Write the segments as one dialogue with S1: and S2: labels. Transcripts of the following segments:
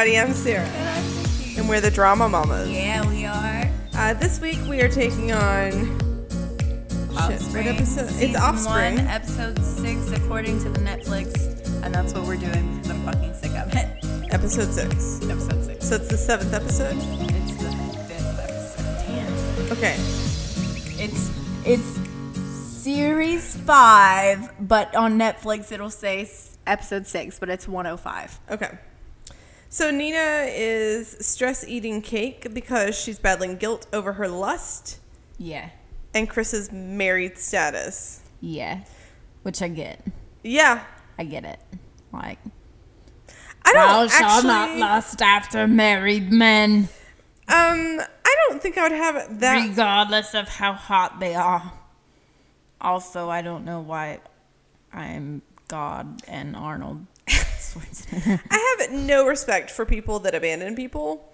S1: everybody. I'm Sarah, and we're the Drama Mamas.
S2: Yeah, we are.
S1: Uh, this week we are taking on. Shit, what episode? It's Offspring.
S2: One, episode six, according to the Netflix, and that's what we're doing because I'm fucking sick of it.
S1: Episode six.
S2: Episode six.
S1: So it's the seventh episode.
S2: It's the fifth episode. Damn.
S1: Okay.
S2: It's it's series five, but on Netflix it'll say episode six, but it's 105.
S1: Okay. So Nina is stress eating cake because she's battling guilt over her lust
S2: Yeah.
S1: and Chris's married status.
S2: Yeah. Which I get.
S1: Yeah.
S2: I get it. Like,
S1: I don't
S2: shalt
S1: actually.
S2: not lust after married men,
S1: Um, I don't think I would have that.
S2: regardless of how hot they are. Also, I don't know why I'm God and Arnold.
S1: I have no respect for people that abandon people.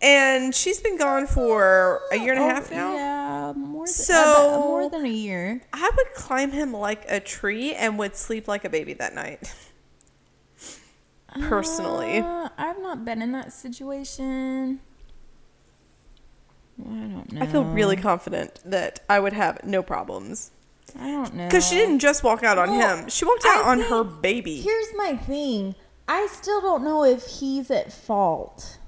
S1: And she's been gone for a year and a half now.
S2: Oh, Yeah, more than,
S1: So-
S2: more than a year.
S1: I would climb him like a tree and would sleep like a baby that night. Personally.
S2: Uh, I've not been in that situation. I don't know.
S1: I feel really confident that I would have no problems.
S2: I don't know.
S1: Because she didn't just walk out on
S3: Well,
S1: him, she walked out
S3: I
S1: on her baby.
S3: Here's my thing. I still don't know if he's at fault.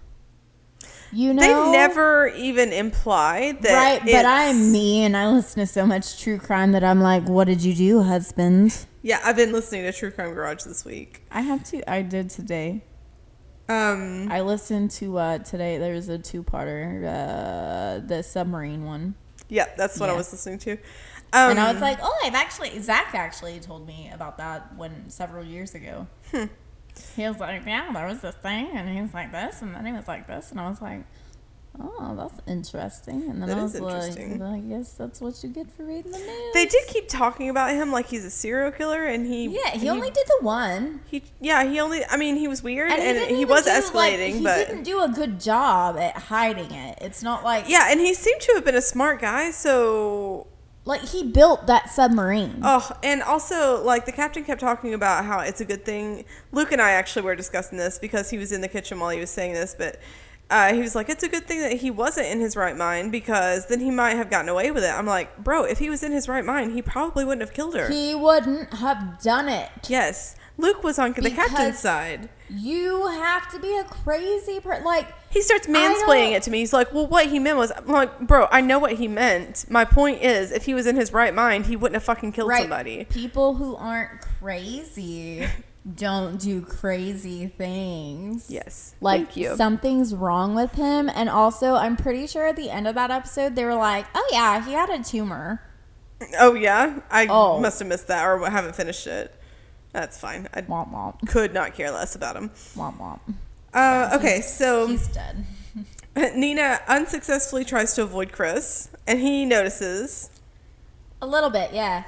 S3: You know,
S1: They never even imply that.
S3: right? But I'm me, and I listen to so much true crime that I'm like, "What did you do, husband?"
S1: Yeah, I've been listening to True Crime Garage this week.
S2: I have to. I did today.
S1: Um,
S2: I listened to uh today. There was a two-parter, uh, the submarine one,
S1: yeah, that's what I was listening to. Um,
S2: and I was like, oh, I've actually Zach actually told me about that when several years ago.
S1: Hmm.
S2: He was like, yeah, there was this thing, and he was like this, and then he was like this, and I was like, oh, that's interesting. And then
S1: That
S2: I was like,
S1: interesting.
S2: I guess that's what you get for reading the news.
S1: They did keep talking about him like he's a serial killer, and he
S3: Yeah, he only did the one,
S1: he yeah he only I mean he was weird and,
S3: and he, didn't
S1: he was
S3: do, like,
S1: escalating,
S3: he
S1: but
S3: didn't do a good job at hiding it. It's not like
S1: yeah, and he seemed to have been a smart guy. So
S3: like he built that submarine.
S1: oh, and also like the captain kept talking about how it's a good thing. Luke and I actually were discussing this because he was in the kitchen while he was saying this, but. Uh, he was like, it's a good thing that he wasn't in his right mind because then he might have gotten away with it. I'm like, bro, if he was in his right mind, he probably wouldn't have killed her.
S3: He wouldn't have done it.
S1: yes. Luke was on the captain's side.
S3: You have to be a crazy person. Like
S1: He starts mansplaining it to me. He's like, "Well, what he meant was, I'm like, bro, I know what he meant. My point is, if he was in his right mind, he wouldn't have fucking killed
S3: right,
S1: somebody."
S3: people who aren't crazy don't do crazy things.
S1: Yes,
S3: Like
S1: thank you.
S3: something's wrong with him, and also I'm pretty sure at the end of that episode they were like, "Oh yeah, he had a tumor."
S1: oh yeah, I
S3: Oh.
S1: must have missed that or haven't finished it. That's fine. I
S3: Womp womp
S1: could not care less about him.
S3: womp womp.
S1: Uh, okay, so
S3: He's dead.
S1: Nina unsuccessfully tries to avoid Chris, and he notices.
S3: A little bit, yeah.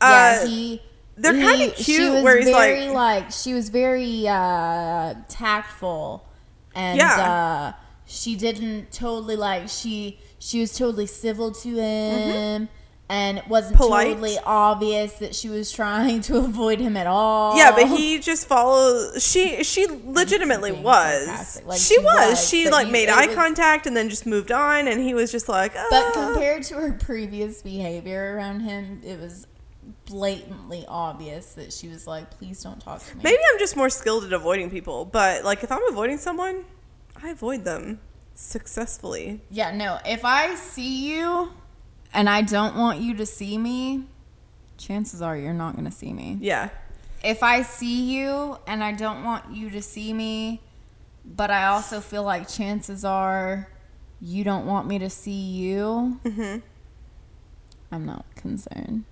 S1: Uh,
S3: yeah, he.
S1: they're kinda
S3: she
S1: cute
S3: was
S1: where he's
S3: very,
S1: like-
S3: she was very uh, tactful, and
S1: Yeah.
S3: uh, she didn't totally like she she was totally civil to him, and it wasn't.
S1: Polite.
S3: totally obvious that she was trying to avoid him at all.
S1: Yeah, but he just follows. She she legitimately was.
S3: Like,
S1: she,
S3: she
S1: was.
S3: was,
S1: She
S3: but
S1: like made eye
S3: was-
S1: contact and then just moved on, and he was just like,
S3: But
S1: "Ah."
S3: compared to her previous behavior around him, it was blatantly obvious that she was like, "Please don't talk to me."
S1: Maybe I'm just more skilled at avoiding people, but like if I'm avoiding someone, I avoid them successfully.
S2: Yeah, no. If I see you and I don't want you to see me, chances are you're not going to see me.
S1: Yeah.
S2: If I see you and I don't want you to see me, but I also feel like chances are you don't want me to see you,
S1: mm-hmm.
S2: I'm not concerned.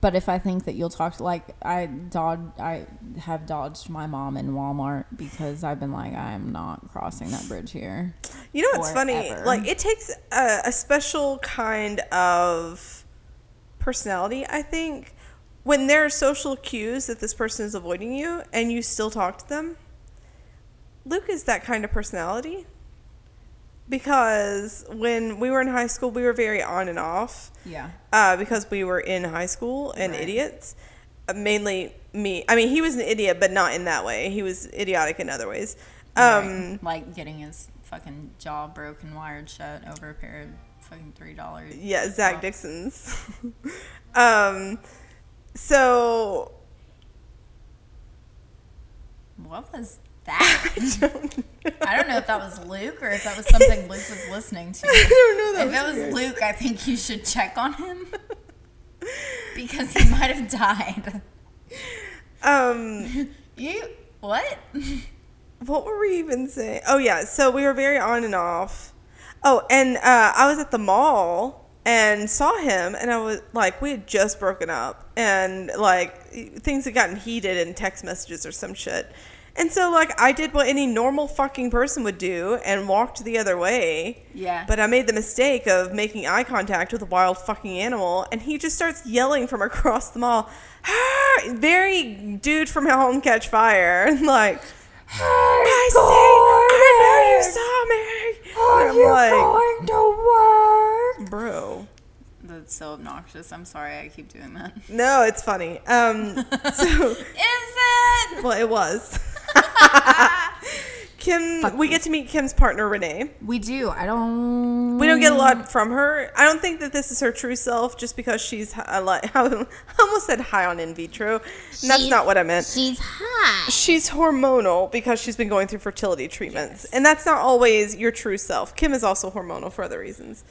S2: But if I think that you'll talk to like I dodge I have dodged my mom in Walmart because I've been like I'm not crossing that bridge here.
S1: You know what's funny? Like it takes a, a special kind of personality, I think, when there are social cues that this person is avoiding you and you still talk to them. Luke is that kind of personality. Because when we were in high school, we were very on and off.
S2: Yeah.
S1: uh, because we were in high school and
S2: Right.
S1: idiots. Uh, mainly me. I mean, he was an idiot, but not in that way. He was idiotic in other ways. Um,
S3: Right. like getting his fucking jaw broken, wired shut over a pair of fucking three dollars.
S1: Yeah, Zach Dixon's. um, so
S3: What was that? I don't know if that was Luke or if that was something Luke was listening to.
S1: I don't know. That
S3: if
S1: was
S3: it was
S1: weird.
S3: Luke, I think you should check on him because he might have died.
S1: Um,
S3: You what?
S1: what were we even saying? Oh yeah, so we were very on and off. Oh, and uh, I was at the mall and saw him, and I was like, we had just broken up, and like things had gotten heated in text messages or some shit. And so, like, I did what any normal fucking person would do and walked the other way.
S3: Yeah.
S1: But I made the mistake of making eye contact with a wild fucking animal, and he just starts yelling from across the mall. Very dude from Home Catch Fire. And like, I see, I know you saw me. And I'm like, bro.
S3: That's so obnoxious. I'm sorry I keep doing that.
S1: No, it's funny. Um, so,
S3: Is it?
S1: well, it was. Kim, we get to meet Kim's partner, Renee.
S2: We do. I don't.
S1: We don't get a lot from her. I don't think that this is her true self, just because she's a lot. I almost said high on in vitro. And that's not what I meant.
S2: She's hot.
S1: She's hormonal because she's been going through fertility treatments, and that's not always your true self. Kim is also hormonal for other reasons.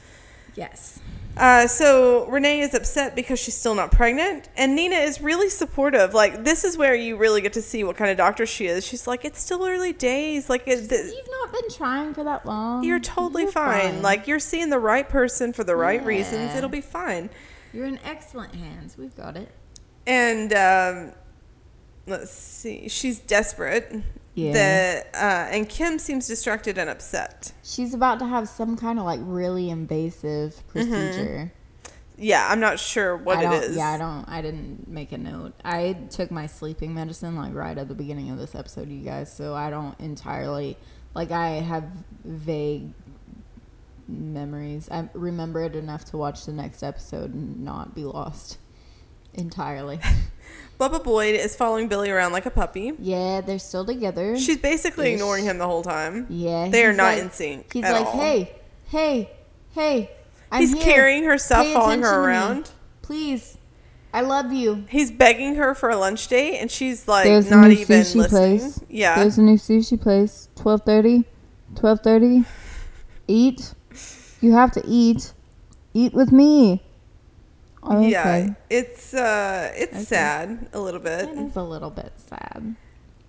S2: Yes.
S1: Uh, so Renee is upset because she's still not pregnant, and Nina is really supportive. Like this is where you really get to see what kind of doctor she is. She's like, it's still early days. Like it, th-
S2: You've not been trying for that long.
S1: you're totally
S2: You're
S1: fine. Like you're seeing the right person for the right reasons. It'll be fine.
S2: you're in excellent hands. We've got it.
S1: And um, let's see, she's desperate.
S2: Yeah.
S1: That uh, and Kim seems distracted and upset.
S2: She's about to have some kind of like really invasive procedure.
S1: Yeah, I'm not sure what
S2: I
S1: it.
S2: Yeah, I don't. I didn't make a note. I took my sleeping medicine like right at the beginning of this episode, you guys. So I don't entirely like. I have vague memories. I remember it enough to watch the next episode and not be lost entirely.
S1: Bubba Boyd is following Billy around like a puppy.
S2: yeah, they're still together.
S1: She's basically
S2: Ish.
S1: ignoring him the whole time.
S2: yeah,
S1: They are not
S2: like-
S1: in sync.
S2: He's like,
S1: all.
S2: hey, hey, hey. I'm
S1: He's
S2: here.
S1: carrying her stuff,
S2: Pay
S1: following her
S2: attention to me.
S1: around.
S2: Please, I love you.
S1: He's begging her for a lunch date, and she's like
S2: There's a
S1: not
S2: new
S1: even
S2: sushi
S1: listening.
S2: place.
S1: Yeah,
S2: There's a new sushi place. 12:30. 12:30. Eat. You have to eat. Eat with me. Okay.
S1: yeah. It's uh, it's
S2: Okay.
S1: sad a little bit.
S2: It is a little bit sad.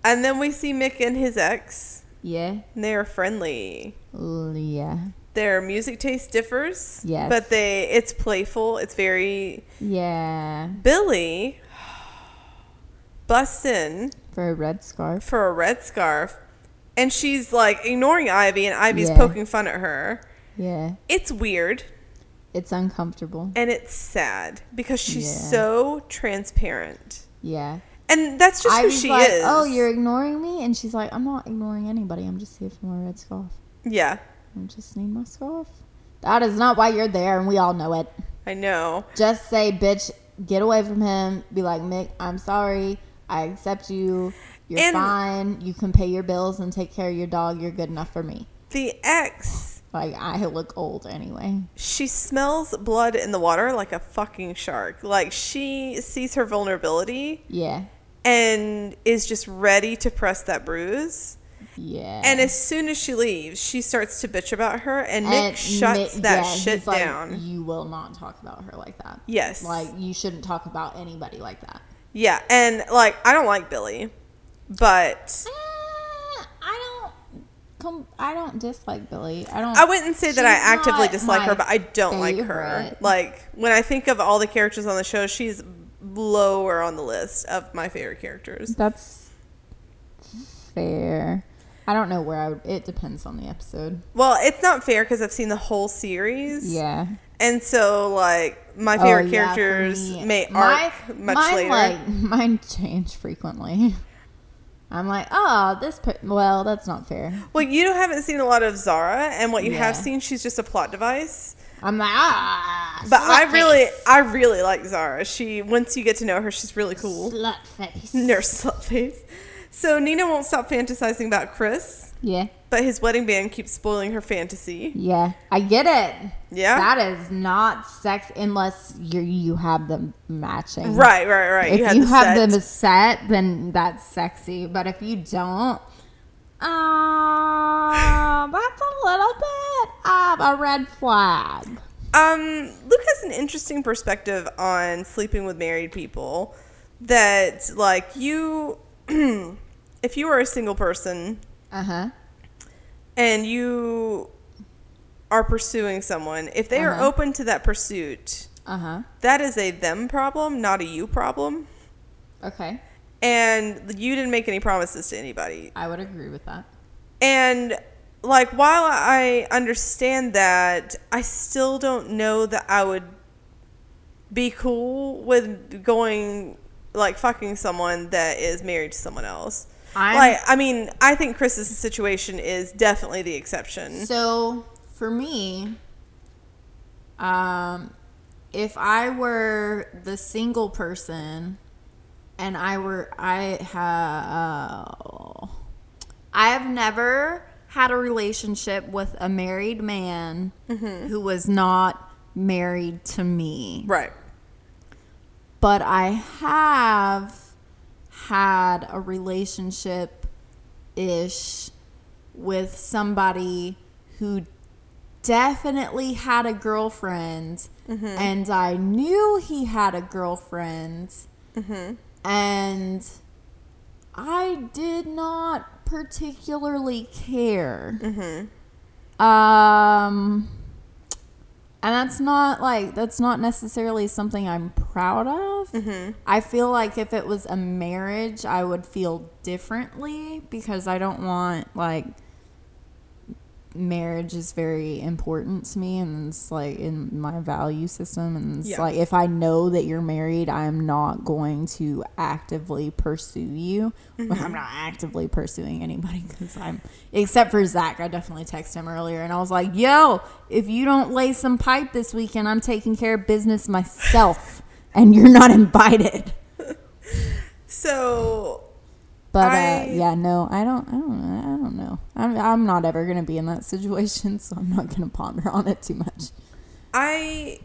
S1: And then we see Mick and his ex.
S2: Yeah.
S1: And they are friendly.
S2: Yeah.
S1: Their music taste differs.
S2: Yes.
S1: But they it's playful. It's very
S2: Yeah.
S1: Billy busts in
S2: For a red scarf.
S1: for a red scarf and she's like ignoring Ivy and Ivy's
S2: Yeah.
S1: poking fun at her.
S2: Yeah.
S1: It's weird
S2: It's uncomfortable.
S1: and it's sad because she's
S2: Yeah.
S1: so transparent.
S2: Yeah.
S1: And that's just
S2: Ivy's
S1: who she
S2: like, oh,
S1: is.
S2: "Oh, you're ignoring me," and she's like, "I'm not ignoring anybody. I'm just here for my red scarf.
S1: Yeah,
S2: I just need my scarf." That is not why you're there, and we all know it.
S1: I know.
S2: Just say, bitch, get away from him. Be like, Mick, I'm sorry. I accept you. You're
S1: And-
S2: fine. You can pay your bills and take care of your dog. You're good enough for me.
S1: The ex,
S2: Like, I look old anyway.
S1: she smells blood in the water like a fucking shark. Like she sees her vulnerability
S2: Yeah.
S1: and is just ready to press that bruise.
S2: Yeah.
S1: And as soon as she leaves, she starts to bitch about her, and Nick
S2: And
S1: shuts
S2: Mick-
S1: that
S2: yeah,
S1: shit
S2: like,
S1: down.
S2: You will not talk about her like that.
S1: Yes.
S2: Like, you shouldn't talk about anybody like that.
S1: Yeah, and like I don't like Billy, but
S2: Eh. Com- I don't dislike Billy. I don't.
S1: I wouldn't say that I actively dislike her, but I don't like her. Like when I think of all the characters on the show, she's lower on the list of my favorite characters.
S2: That's fair. I don't know where I would. It depends on the episode.
S1: Well, it's not fair because I've seen the whole series.
S2: Yeah.
S1: And so, like, my oh, favorite
S2: Oh, yeah,
S1: characters
S2: me,
S1: may
S2: my-
S1: arc much
S2: mine,
S1: later.
S2: Like mine change frequently. I'm like, oh, this. Well, that's not fair.
S1: well, you haven't seen a lot of Zara, and what you have seen, she's just a plot device.
S2: I'm like, ah.
S1: But I
S2: slut
S1: really. I really like Zara. She once you get to know her, she's really cool.
S2: slut face.
S1: Nurse slut face. So Nina won't stop fantasizing about Chris.
S2: Yeah.
S1: but his wedding band keeps spoiling her fantasy.
S2: Yeah. I get it.
S1: Yeah.
S2: That is not sex unless you you have them matching.
S1: Right, right, right.
S2: If you,
S1: had the
S2: have
S1: set.
S2: them set, then that's sexy. But if you don't, uh, that's a little bit of a red flag.
S1: Um, Luke has an interesting perspective on sleeping with married people. That like you, if you are a single person
S2: Uh huh.
S1: and you are pursuing someone, if they are
S2: Uh-huh.
S1: open to that pursuit,
S2: Uh huh.
S1: that is a them problem, not a you problem.
S2: Okay.
S1: And you didn't make any promises to anybody.
S2: I would agree with that.
S1: And like while I understand that, I still don't know that I would be cool with going like fucking someone that is married to someone else.
S2: I'm-
S1: like I mean, I think Chris's situation is definitely the exception.
S2: So for me, um, if I were the single person and I were I have I have never had a relationship with a married man who was not married to me
S1: Right.
S2: but I have had a relationship ish with somebody who definitely had a girlfriend mm-hmm. and I knew he had a girlfriend. Mm-hmm. And I did not particularly care. Mm-hmm. Um and that's not like that's not necessarily something I'm proud of. Mm-hmm. I feel like if it was a marriage, I would feel differently because I don't want like marriage is very important to me and it's like in my value system and it's
S1: Yeah.
S2: like if I know that you're married, I'm not going to actively pursue you. Well, I'm mm-hmm. not actively pursuing anybody because I'm except for Zach. I definitely texted him earlier and I was like, "Yo, if you don't lay some pipe this weekend, I'm taking care of business myself, and you're not invited."
S1: So
S2: But
S1: I-
S2: uh, yeah, no, I don't, I don't, I don't know. I'm, I'm not ever gonna be in that situation, so I'm not gonna ponder on it too much.
S1: I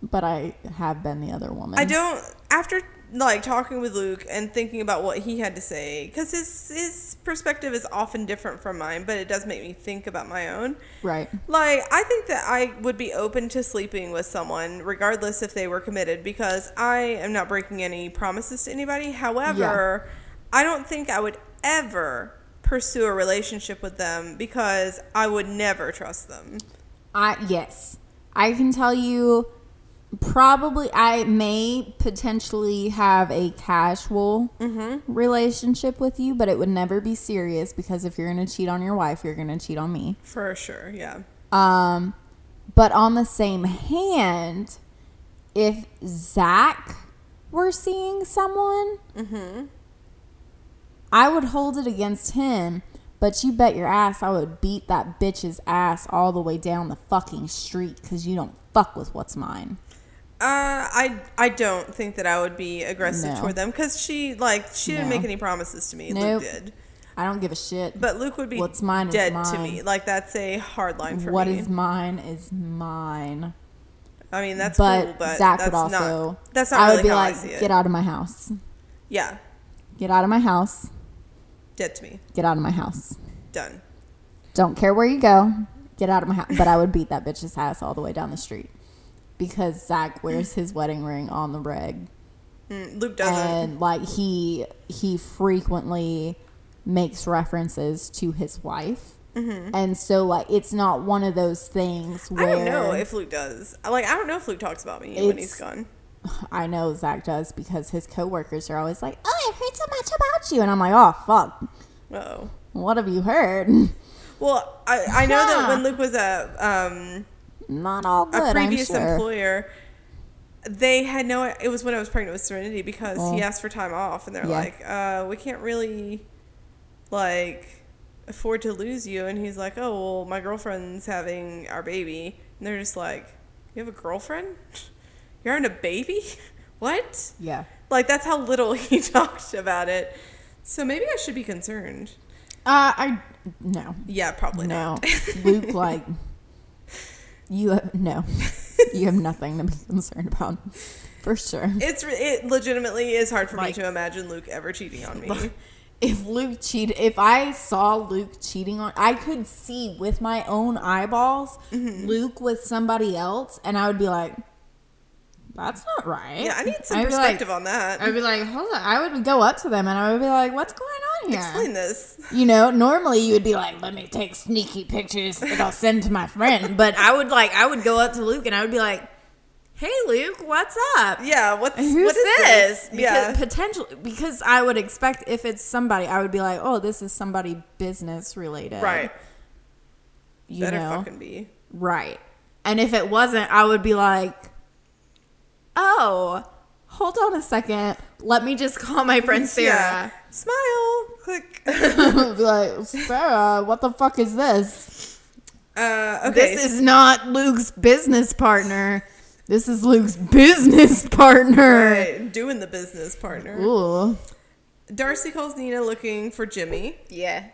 S2: But I have been the other woman.
S1: I don't after like talking with Luke and thinking about what he had to say because his his perspective is often different from mine, but it does make me think about my own.
S2: Right.
S1: Like I think that I would be open to sleeping with someone regardless if they were committed because I am not breaking any promises to anybody. However, I don't think I would ever pursue a relationship with them because I would never trust them.
S2: I yes, I can tell you. Probably, I may potentially have a casual relationship with you, but it would never be serious because if you're gonna cheat on your wife, you're gonna cheat on me.
S1: For sure, yeah.
S2: Um, but on the same hand, if Zach were seeing someone, I would hold it against him. But you bet your ass I would beat that bitch's ass all the way down the fucking street because you don't fuck with what's mine.
S1: Uh, I I don't think that I would be aggressive
S2: No.
S1: toward them because she like she didn't
S2: No.
S1: make any promises to me.
S2: Nope.
S1: Luke did,
S2: I don't give a shit.
S1: but Luke would be
S2: What's mine is
S1: dead to me. Like that's a hard line for
S2: What
S1: me.
S2: is mine is mine.
S1: I mean that's
S2: but
S1: cool, but
S2: Zach
S1: that's
S2: would also.
S1: not that's not
S2: I
S1: really
S2: would be like,
S1: I see it.
S2: get out of my house.
S1: Yeah,
S2: Get out of my house.
S1: Dead to me.
S2: Get out of my house.
S1: Done.
S2: Don't care where you go. Get out of my house. But I would beat that bitch's ass all the way down the street because Zach wears his wedding ring on the reg,
S1: Mm, Luke doesn't.
S2: and like he he frequently makes references to his wife, and so like it's not one of those things
S1: Mm-hmm. I don't know if Luke does. Like I don't know if Luke talks about me when he's gone.
S2: I know Zach does because his coworkers are always like, "Oh, I've heard so much about you," and I'm like, "Oh fuck,
S1: Oh.
S2: what have you heard?"
S1: Well, I, I know that when Luke was a um,
S2: Not all good.
S1: a previous
S2: sure.
S1: employer, they had no. It was when I was pregnant with Serenity because
S2: Oh.
S1: he asked for time off, and they're
S2: Yeah.
S1: like, uh, "We can't really, like, afford to lose you." And he's like, "Oh well, my girlfriend's having our baby," and they're just like, "You have a girlfriend? You're having a baby? What?"
S2: Yeah.
S1: Like that's how little he talked about it. So maybe I should be concerned.
S2: Uh, I no,
S1: Yeah, probably
S2: no. Luke, like you have no, you have nothing to be concerned about, for sure.
S1: It's it legitimately is hard for
S2: Like-
S1: me to imagine Luke ever cheating on me.
S2: If Luke cheated, if I saw Luke cheating on, I could see with my own eyeballs
S1: Mm-hmm.
S2: Luke with somebody else, and I would be like, "That's not right."
S1: Yeah, I need some
S2: I'd
S1: perspective
S2: like,
S1: on that.
S2: I'd be like, "Hold on." I would go up to them and I would be like, "What's going on here?"
S1: Explain this.
S2: You know, normally you would be like, "Let me take sneaky pictures that I'll send to my friend," but I would like, I would go up to Luke and I would be like, "Hey, Luke, what's up?"
S1: Yeah, what's
S2: Who's
S1: what is
S2: this?
S1: this?
S2: Because
S1: Yeah,
S2: potential because I would expect if it's somebody, I would be like, oh, this is somebody business related,
S1: right.
S2: You
S1: Better
S2: know,
S1: fucking be.
S2: right. And if it wasn't, I would be like, oh, hold on a second, let me just call my friend
S1: Yeah.
S2: Sarah.
S1: Smile. Click.
S2: like, Sarah, what the fuck is this?
S1: Uh, okay.
S2: This is not Luke's business partner. This is Luke's business partner.
S1: right, doing the business partner.
S2: Ooh.
S1: Darcy calls Nina looking for Jimmy,
S2: Yeah.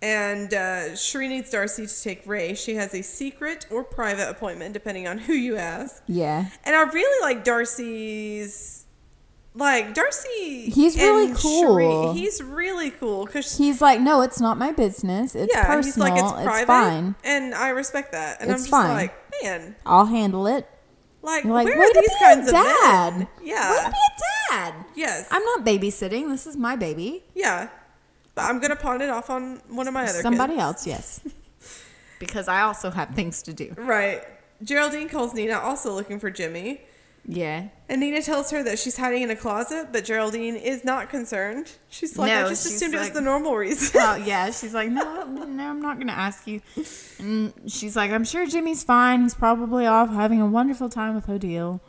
S1: And uh, Cherie needs Darcy to take Ray. She has a secret or private appointment, depending on who you ask.
S2: Yeah.
S1: And I really like Darcy's. Like Darcy,
S2: He's really cool.
S1: Cherie, he's really cool because
S2: He's like, no, it's not my business. It's
S1: yeah,
S2: personal.
S1: he's like it's
S2: it's,
S1: private,
S2: fine.
S1: and I respect that. And I'm
S2: It's
S1: just
S2: fine.
S1: like, man,
S2: I'll handle it.
S1: like,
S2: You're like,
S1: where
S2: way
S1: are these kinds
S2: a dad.
S1: of men?
S2: Way
S1: Yeah,
S2: to be a dad.
S1: yes,
S2: I'm not babysitting. This is my baby.
S1: yeah, but I'm gonna pawn it off on one of my other
S2: Somebody
S1: kids.
S2: else, yes. because I also have things to do.
S1: Right. Geraldine calls Nina, also looking for Jimmy.
S2: Yeah.
S1: And Nina tells her that she's hiding in a closet, but Geraldine is not concerned. She's like,
S2: No,
S1: I just assumed it was the normal reason.
S2: Well, yeah, she's like, no, no, I'm not gonna ask you. And she's like, I'm sure Jimmy's fine. He's probably off having a wonderful time with Odile.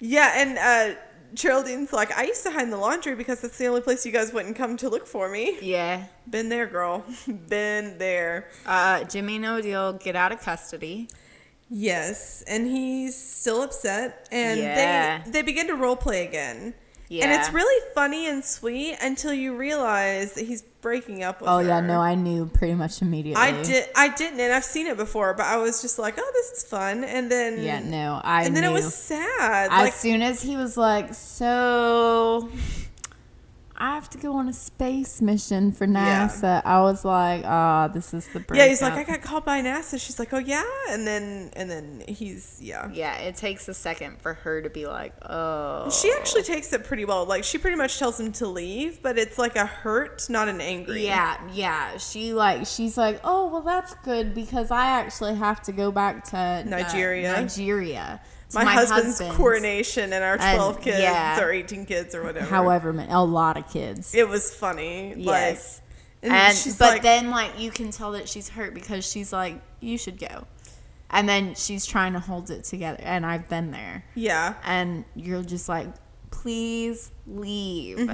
S1: yeah, and uh, Geraldine's like, I used to hide in the laundry because that's the only place you guys wouldn't come to look for me.
S2: Yeah.
S1: Been there, girl. Been there.
S2: Uh, Jimmy and Odile get out of custody.
S1: Yes, and he's still upset, and
S2: Yeah.
S1: they they begin to role play again. And it's really funny and sweet until you realize that he's breaking up with
S2: Oh
S1: her.
S2: yeah, no, I knew pretty much immediately.
S1: I did. I didn't, and I've seen it before, but I was just like, "Oh, this is fun," and then
S2: Yeah, no, I
S1: and then it was sad.
S2: as
S1: like,
S2: soon as he was like, "So, I have to go on a space mission for
S1: Yeah.
S2: NASA," I was like, "Ah, this is the break."
S1: yeah, he's like, "I got called by NASA." She's like, "Oh yeah," and then and then he's yeah.
S2: Yeah, it takes a second for her to be like, "Oh."
S1: She actually takes it pretty well. Like she pretty much tells him to leave, but it's like a hurt, not an angry.
S2: Yeah, yeah. She like she's like, "Oh, well, that's good because I actually have to go back to uh,
S1: Nigeria.
S2: Nigeria." to
S1: My, husband's, coronation and our
S2: And,
S1: twelve kids
S2: yeah.
S1: or eighteen kids or whatever.
S2: However, many, a lot of kids.
S1: it was funny.
S2: Yes.
S1: Like, and,
S2: and but
S1: like,
S2: then like you can tell that she's hurt because she's like you should go and then she's trying to hold it together and i've been there
S1: yeah.
S2: and you're just like please leave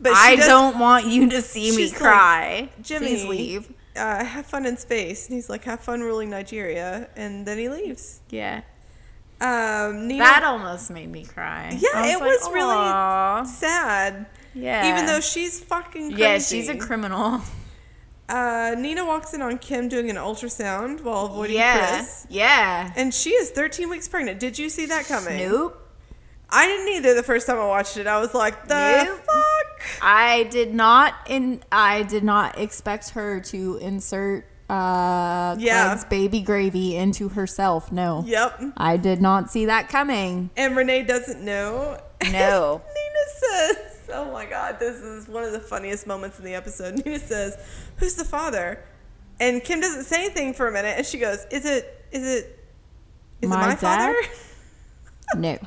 S1: But
S2: i
S1: does-
S2: don't want you to see me
S1: She's like,
S2: cry
S1: Jimmy,
S2: please leave
S1: Uh, have fun in space. And he's like, have fun ruling Nigeria. And then he leaves.
S2: yeah
S1: Um, Nina,
S2: that almost made me cry
S1: Yeah,
S2: I
S1: it
S2: like,
S1: was really
S2: "Aw."
S1: sad.
S2: yeah
S1: Even though she's fucking crazy.
S2: yeah she's a criminal
S1: Uh, Nina walks in on Kim doing an ultrasound while avoiding
S2: yeah
S1: Chris.
S2: yeah
S1: And she is 13 weeks pregnant. Did you see that coming?
S2: nope
S1: I didn't either the first time I watched it. I was like, the
S2: Nope.
S1: fuck?
S2: I did not in I did not expect her to insert uh
S1: Yeah.
S2: Craig's baby gravy into herself. No.
S1: Yep.
S2: I did not see that coming.
S1: And Renee doesn't know.
S2: No.
S1: Nina says, oh my god, this is one of the funniest moments in the episode. Nina says, who's the father? And Kim doesn't say anything for a minute, and she goes, is it, is it, is
S2: My
S1: it my
S2: dad?
S1: father?
S2: No.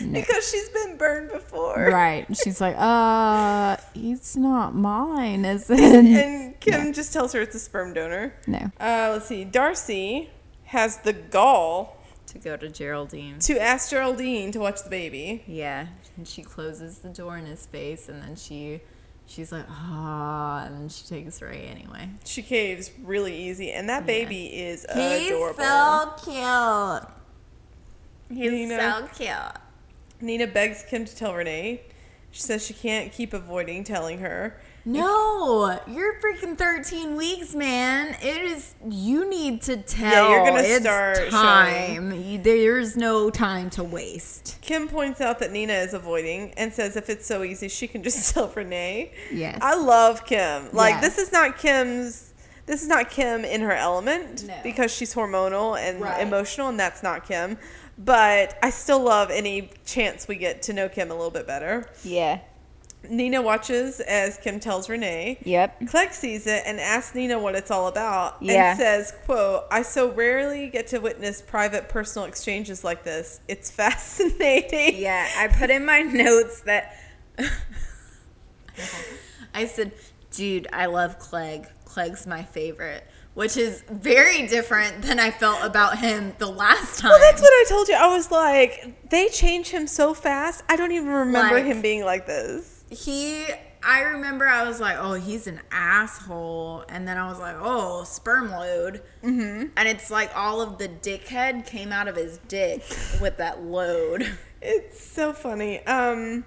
S2: No.
S1: because she's been burned before.
S2: Right. She's like, uh, it's not mine, is it?
S1: And Kim just tells her it's a sperm donor.
S2: no.
S1: Uh, let's see. Darcy has the gall
S2: To go to Geraldine.
S1: to ask Geraldine to watch the baby.
S2: Yeah. And she closes the door in his face and then she she's like, ah, and then she takes Ray anyway.
S1: She caves really easy, and that baby is
S2: He's
S1: adorable.
S2: so cute. He's
S1: Nina.
S2: so cute.
S1: Nina begs Kim to tell Renee. She says she can't keep avoiding telling her.
S2: No, you're freaking 13 weeks, man. It is. You need to tell.
S1: Yeah, you're gonna
S2: it's
S1: start
S2: time. You- There's no time to waste.
S1: Kim points out that Nina is avoiding and says if it's so easy, she can just tell Renee.
S2: Yes.
S1: I love Kim. Like
S2: Yes.
S1: this is not Kim's. This is not Kim in her element
S2: No.
S1: because she's hormonal and
S2: Right.
S1: emotional, and that's not Kim. But I still love any chance we get to know Kim a little bit better.
S2: Yeah.
S1: Nina watches as Kim tells Renee.
S2: Yep.
S1: Clegg sees it and asks Nina what it's all about
S2: Yeah.
S1: and says, quote, I so rarely get to witness private personal exchanges like this. It's fascinating.
S2: Yeah, I put in my notes that I said, dude, I love Clegg. Clegg's my favorite, which is very different than I felt about him the last time.
S1: Well, that's what I told you. I was like, they change him so fast. I don't even remember
S2: Like-
S1: him being like this.
S2: he I remember I was like, oh, he's an asshole. And then I was like, oh, sperm load. Mm-hmm. And it's like all of the dickhead came out of his dick with that load.
S1: It's so funny. Um,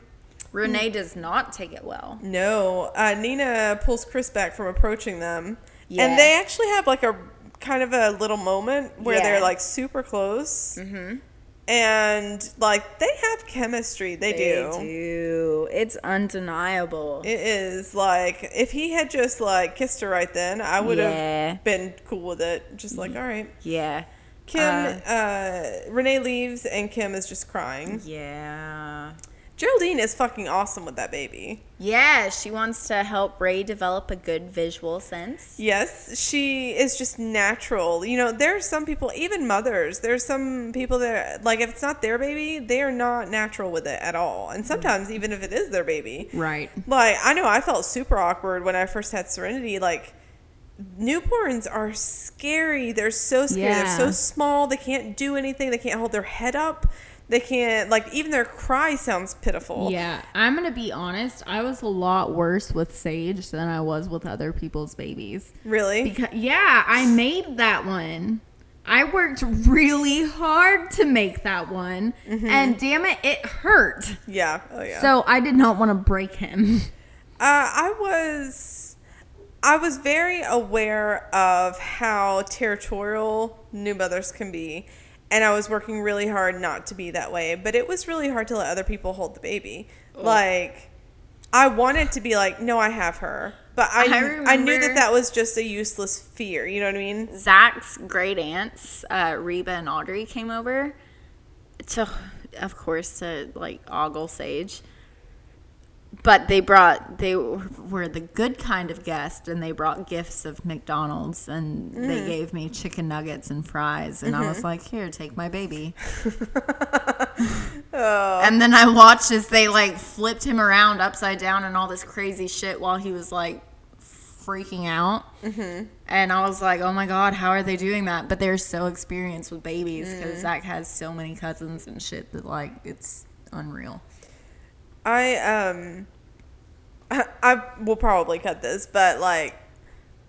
S2: Renee does not take it well.
S1: no, uh, Nina pulls Chris back from approaching them,
S2: Yeah.
S1: and they actually have like a kind of a little moment where
S2: Yeah.
S1: they're like super close, mm-hmm. and like they have chemistry. They, do.
S2: do. It's undeniable.
S1: It is like if he had just like kissed her right then, I would have
S2: Yeah.
S1: been cool with it. Just like, all right.
S2: yeah.
S1: Kim, uh, Renee leaves, and Kim is just crying.
S2: Yeah.
S1: Geraldine is fucking awesome with that baby.
S2: Yeah, she wants to help Ray develop a good visual sense.
S1: Yes, she is just natural. You know, there are some people, even mothers, there's some people that, like, if it's not their baby, they are not natural with it at all. And sometimes, even if it is their baby,
S4: Right.
S1: like, I know I felt super awkward when I first had Serenity. Like, newborns are scary. They're so scary. They're so small. They can't do anything. They can't hold their head up. They can't, like, even their cry sounds pitiful.
S4: Yeah, I'm gonna be honest. I was a lot worse with Sage than I was with other people's babies.
S1: Really?
S4: Because yeah, I made that one. I worked really hard to make that one, and damn it, it hurt.
S1: yeah. Oh, yeah.
S4: So I did not want to break him.
S1: Uh, I was, I was very aware of how territorial new mothers can be, and I was working really hard not to be that way. But it was really hard to let other people hold the baby. Like, I wanted to be like, no, I have her, but I,
S2: I
S1: I, knew that that was just a useless fear. You know what I mean?
S2: Zach's great aunts, uh, Reba and Audrey, came over to, of course, to like ogle Sage. But they brought, they were the good kind of guest, and they brought gifts of McDonald's, and they mm. gave me chicken nuggets and fries, and I was mm-hmm. like, "Here, take my baby." Oh. And then I watched as they like flipped him around upside down and all this crazy shit while he was like freaking out. Mm-hmm. And I was like, oh my God, how are they doing that? But they're so experienced with babies because mm. Zach has so many cousins and shit that like it's unreal.
S1: I um I, I will probably cut this, but like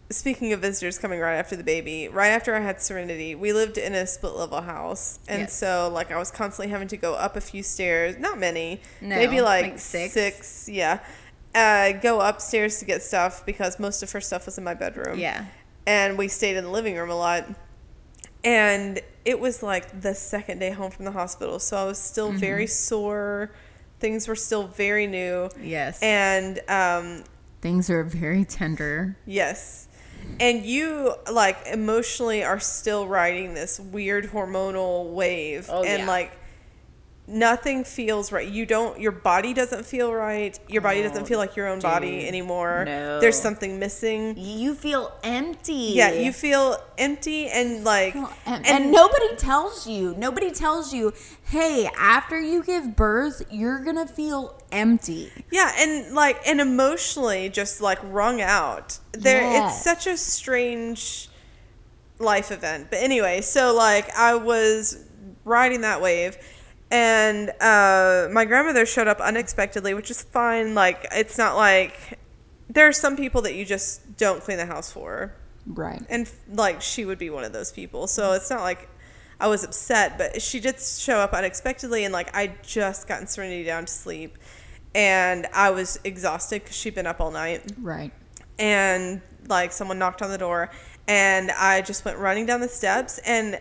S1: speaking of visitors coming right after the baby, right after I had Serenity, we lived in a split level house. And
S2: Yes.
S1: so like I was constantly having to go up a few stairs, not many,
S2: No,
S1: maybe like,
S2: like six.
S1: six, yeah. Uh, go upstairs to get stuff because most of her stuff was in my bedroom
S2: Yeah.
S1: and we stayed in the living room a lot. And it was like the second day home from the hospital, so I was still
S2: Mm-hmm.
S1: very sore. Things were still very new.
S2: Yes.
S1: And um,
S4: Things are very tender.
S1: yes. And you like emotionally are still riding this weird hormonal wave
S2: Oh,
S1: and
S2: yeah.
S1: like nothing feels right. You don't your body doesn't feel right. Your body doesn't feel like your own body anymore.
S2: No.
S1: There's something missing.
S2: you feel empty.
S1: Yeah, you feel empty and like
S2: and, and nobody tells you. Nobody tells you, hey, after you give birth, you're gonna feel empty.
S1: Yeah, and like and emotionally just like wrung out. There
S2: Yes.
S1: it's such a strange life event. But anyway, so like I was riding that wave and uh my grandmother showed up unexpectedly, which is fine. Like it's not like there are some people that you just don't clean the house for.
S4: Right.
S1: And like she would be one of those people. So it's not like I was upset, but she did show up unexpectedly and like I just gotten Serenity down to sleep. and I was exhausted because she'd been up all night.
S2: Right.
S1: and like someone knocked on the door and I just went running down the steps and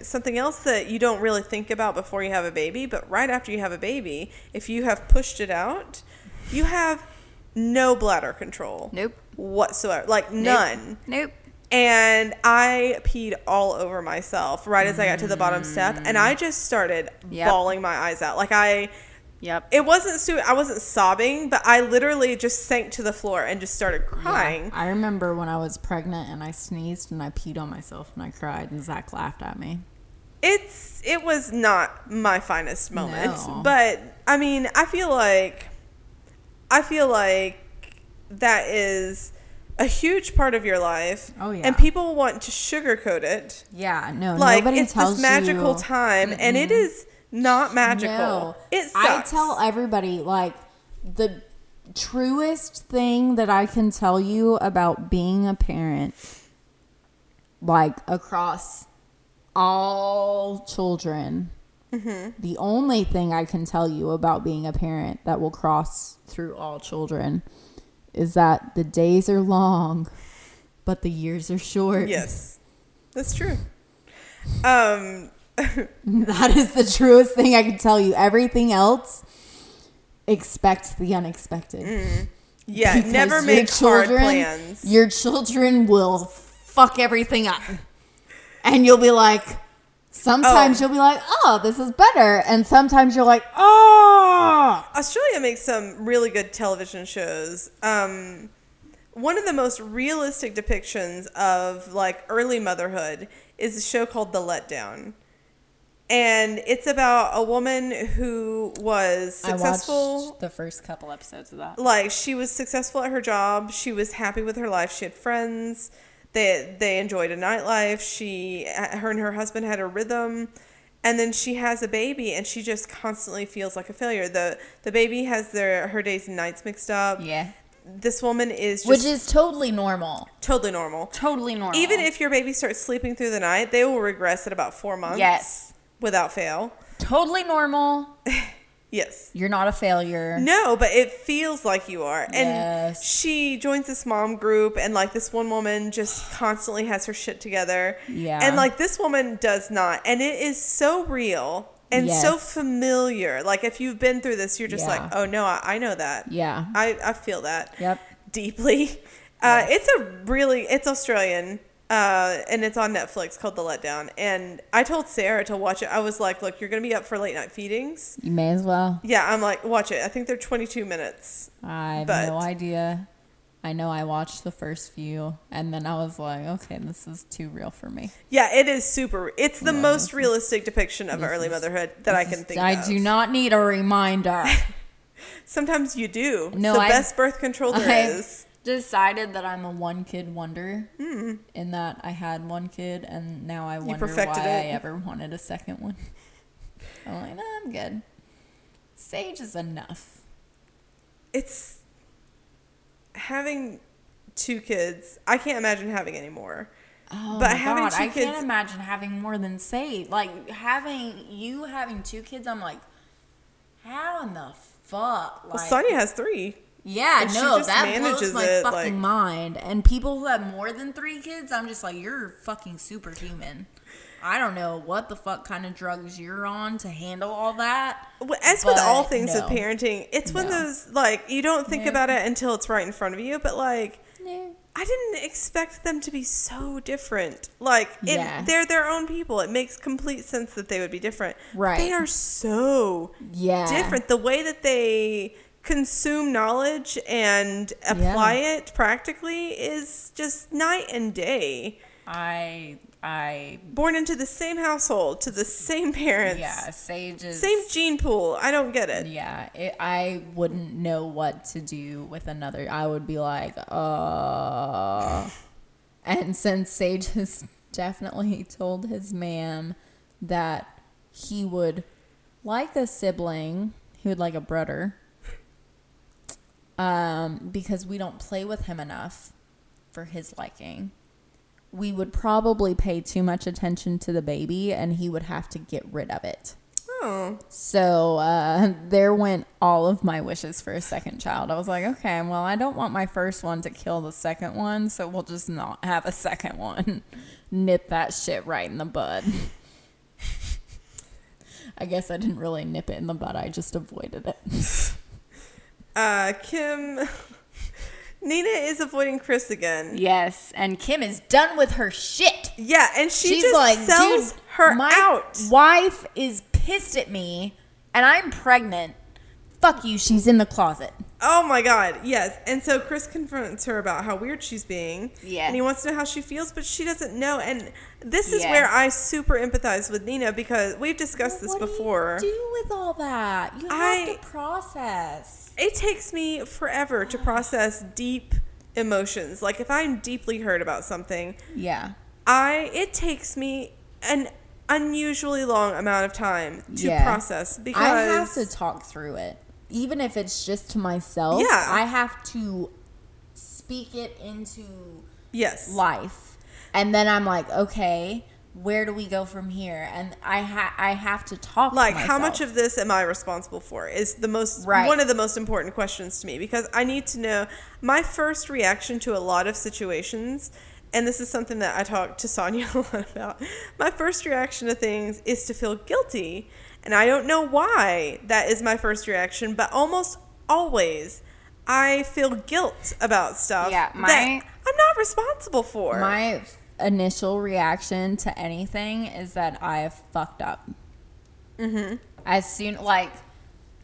S1: something else that you don't really think about before you have a baby but right after you have a baby if you have pushed it out you have no bladder control
S3: Nope.
S1: whatsoever like none
S3: Nope.
S1: and I peed all over myself right as I got to the bottom step and I just started
S3: Yep.
S1: bawling my eyes out like I
S3: Yep.
S1: it wasn't su- I wasn't sobbing, but I literally just sank to the floor and just started crying.
S2: I remember when I was pregnant and I sneezed and I peed on myself and I cried and Zach laughed at me.
S1: It's it was not my finest moment,
S2: No.
S1: but I mean, I feel like I feel like that is a huge part of your life.
S2: Oh, yeah.
S1: And people want to sugarcoat it.
S2: Yeah, no,
S1: Like it's this magical
S2: you.
S1: time and it is not magical.
S2: No.
S1: It
S2: I tell everybody like the truest thing that I can tell you about being a parent, like across all children.
S1: Mm-hmm.
S2: The only thing I can tell you about being a parent that will cross through all children is that the days are long, but the years are short.
S1: Yes. That's true. Um
S2: That is the truest thing I can tell you. Everything else, expect the unexpected.
S1: yeah,
S2: Because
S1: never
S2: your
S1: make hard plans.
S2: Your children will fuck everything up. And you'll be like, sometimes
S1: Oh.
S2: you'll be like, oh, this is better. And sometimes you're like, oh.
S1: Australia makes some really good television shows. Um, one of the most realistic depictions of like early motherhood is a show called The Letdown. And it's about a woman who was successful.
S2: the first couple episodes of that.
S1: Like she was successful at her job. She was happy with her life. She had friends. They they enjoyed a nightlife. She uh, her and her husband had a rhythm. And then she has a baby and she just constantly feels like a failure. The the baby has their her days and nights mixed up.
S2: Yeah.
S1: This woman is just
S2: Which is totally normal.
S1: totally normal.
S2: Totally normal.
S1: Even if your baby starts sleeping through the night, they will regress at about 4 months.
S2: Yes.
S1: Without fail.
S2: totally normal.
S1: Yes.
S2: You're not a failure.
S1: No, but it feels like you are. And
S2: Yes.
S1: she joins this mom group, and like this one woman just constantly has her shit together.
S2: Yeah.
S1: And like this woman does not. And it is so real and so familiar. Like if you've been through this, you're just
S2: Yeah.
S1: like, oh no, I, I know that.
S2: Yeah.
S1: I, I feel that
S2: Yep.
S1: deeply. Uh, It's a really, it's Australian. Uh, and it's on Netflix called The Letdown. And I told Sarah to watch it. I was like, look, you're going to be up for late night feedings.
S2: You may as well.
S1: Yeah, I'm like, watch it. I think they're 22 minutes.
S2: I have
S1: But-
S2: no idea. I know I watched the first few and then I was like, okay, this is too real for me.
S1: Yeah, it is super. It's the
S2: Yeah,
S1: most
S2: this is-
S1: realistic depiction of early
S2: is-
S1: motherhood that I can think
S2: I
S1: of.
S2: I do not need a reminder.
S1: Sometimes you do.
S2: No,
S1: it's the
S2: I-
S1: best birth control there
S2: I've
S1: is.
S2: Decided that I'm a one kid wonder
S1: Hmm.
S2: in that I had one kid and now I wonder why
S1: perfected
S2: I
S1: it.
S2: ever wanted a second one. I'm like, no, I'm good. Sage is enough.
S1: It's having two kids. I can't imagine having any more.
S2: Oh
S1: But
S2: my
S1: having
S2: god,
S1: two
S2: I
S1: kids-
S2: can't imagine having more than Sage. Like having you having two kids, I'm like, how in the fuck? Like,
S1: Well, Sonia has three.
S2: Yeah,
S1: And
S2: no, that blows my
S1: it,
S2: fucking
S1: like-
S2: mind. And people who have more than three kids, I'm just like, you're fucking superhuman. I don't know what the fuck kind of drugs you're on to handle all that.
S1: Well, As with all things
S2: no.
S1: with parenting, it's one of those like you don't think
S2: No.
S1: about it until it's right in front of you. But like,
S2: No.
S1: I didn't expect them to be so different. Like, it,
S2: Yeah.
S1: they're their own people. It makes complete sense that they would be different.
S2: Right.
S1: They are so
S2: Yeah.
S1: different. The way that they consume knowledge and apply it practically is just night and day.
S2: I, I,
S1: Born into the same household to the same parents.
S2: yeah, Sage is.
S1: Same gene pool. I don't get it.
S2: Yeah, it, I wouldn't know what to do with another. I would be like, uh. And since Sage has definitely told his ma'am that he would like a sibling, he would like a brother, um, because we don't play with him enough for his liking. We would probably pay too much attention to the baby, and he would have to get rid of it.
S1: Oh.
S2: So uh, there went all of my wishes for a second child. I was like, okay, well, I don't want my first one to kill the second one, so we'll just not have a second one. Nip that shit right in the bud. I guess I didn't really nip it in the bud, I just avoided it.
S1: Uh, Kim. Nina is avoiding Chris again.
S3: Yes, and Kim is done with her shit.
S1: Yeah, and she
S2: She's
S1: just
S2: like,
S1: sells
S2: dude,
S1: her
S2: my
S1: out.
S2: wife is pissed at me, and I'm pregnant. Fuck you, she's in the closet.
S1: Oh my god, yes. And so Chris confronts her about how weird she's being.
S3: Yeah.
S1: And he wants to know how she feels, but she doesn't know. And this is
S3: Yeah.
S1: where I super empathize with Nina because we've discussed this
S2: What
S1: before.
S2: do you do with all that? You
S1: I-
S2: have to process.
S1: it takes me forever to process deep emotions. Like if I'm deeply hurt about something,
S2: Yeah.
S1: I it takes me an unusually long amount of time to
S2: Yeah.
S1: process because
S2: I have to talk through it. Even if it's just to myself,
S1: Yeah.
S2: I have to speak it into
S1: yes.
S2: life. And then I'm like, okay, where do we go from here? And I ha- I have to talk to
S1: like how much of this am i responsible for is the most
S2: Right.
S1: one of the most important questions to me because i need to know my first reaction to a lot of situations and this is something that i talk to sonia a lot about my first reaction to things is to feel guilty and i don't know why that is my first reaction but almost always i feel guilt about stuff
S3: Yeah,
S1: that i'm not responsible for
S2: My initial reaction to anything is that I have fucked up. Mm-hmm. As soon, like,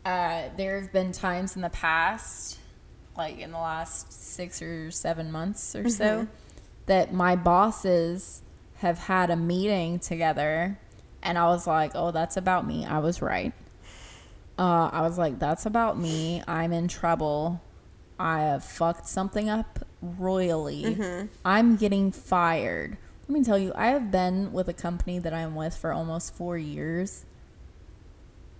S2: uh, there have been times in the past, like in the last six or seven months or so, that my bosses have had a meeting together, and I was like, oh, that's about me. I was right. Uh, I was like, that's about me. I'm in trouble. I have fucked something up royally. I'm getting fired. Let me tell you, I have been with a company that I'm with for almost four years.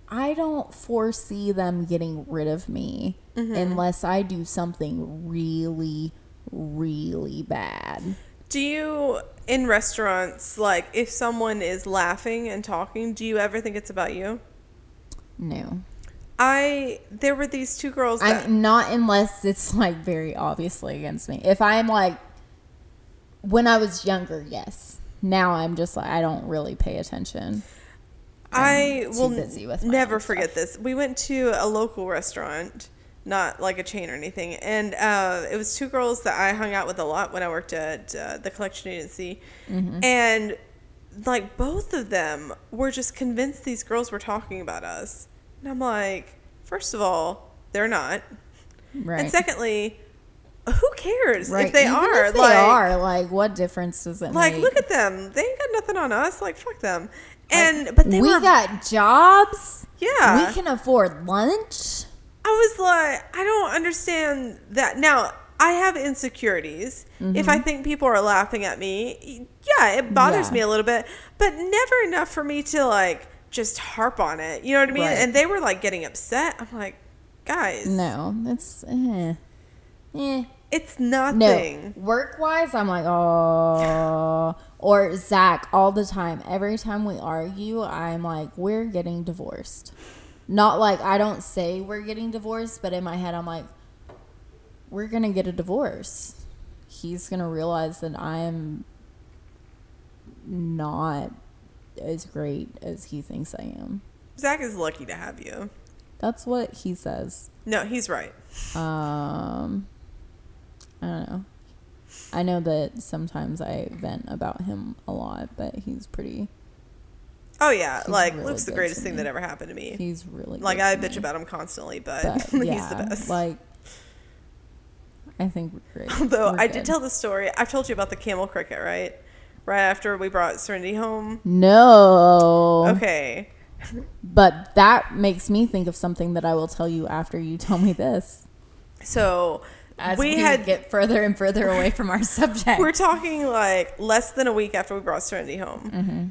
S2: I don't foresee them getting rid of me unless I do something really, really bad.
S1: Do you in restaurants like if someone is laughing and talking, do you ever think it's about you?
S2: No.
S1: I there were these two girls that
S2: I'm not unless it's like very obviously against me. If I'm like when I was younger, yes. Now I'm just like I don't really pay attention.
S1: I
S2: too
S1: will
S2: busy with
S1: never forget this. We went to a local restaurant, not like a chain or anything, and uh, it was two girls that I hung out with a lot when I worked at uh, the collection agency,
S2: Mm-hmm.
S1: and like both of them were just convinced these girls were talking about us, and I'm like, first of all, they're not,
S2: Right.
S1: and secondly, who cares
S2: right.
S1: if they
S2: Even
S1: are?
S2: If they
S1: like,
S2: are, like what difference does it
S1: like
S2: make?
S1: Like, look at them. They ain't got nothing on us. Like fuck them. And but they
S2: we
S1: were
S2: got jobs.
S1: yeah.
S2: We can afford lunch.
S1: I was like, I don't understand that. Now, I have insecurities. If I think people are laughing at me, yeah, it bothers
S2: Mm-hmm. Yeah.
S1: me a little bit, but never enough for me to like just harp on it. You know what I mean?
S2: Right.
S1: And they were like getting upset. I'm like, guys,
S2: No, it's eh. Eh.
S1: it's nothing.
S2: No,
S1: nothing.
S2: work wise, I'm like, oh, or Zach all the time. Every time we argue, I'm like, we're getting divorced. Not like I don't say we're getting divorced, but in my head, I'm like, we're gonna get a divorce. He's gonna realize that I'm not as great as he thinks I am.
S1: Zach is lucky to have you.
S2: That's what he says.
S1: No, he's right.
S2: Um, I don't know. I know that sometimes I vent about him a lot, but he's pretty.
S1: Oh yeah,
S2: He's
S1: like
S2: really
S1: Luke's the greatest thing that ever happened to me.
S2: He's really
S1: like I bitch
S2: me.
S1: about him constantly, but,
S2: but
S1: he's the best.
S2: like I think we're great.
S1: Although
S2: We're
S1: I
S2: good.
S1: did tell the story, I've told you about the camel cricket, right? Right after we brought Serenity home.
S2: no.
S1: Okay.
S2: But that makes me think of something that I will tell you after you tell me this.
S1: So
S2: As
S1: we
S2: we,
S1: had
S2: get further and further away from our subject.
S1: we're talking like less than a week after we brought Serenity home.
S2: Mm-hmm.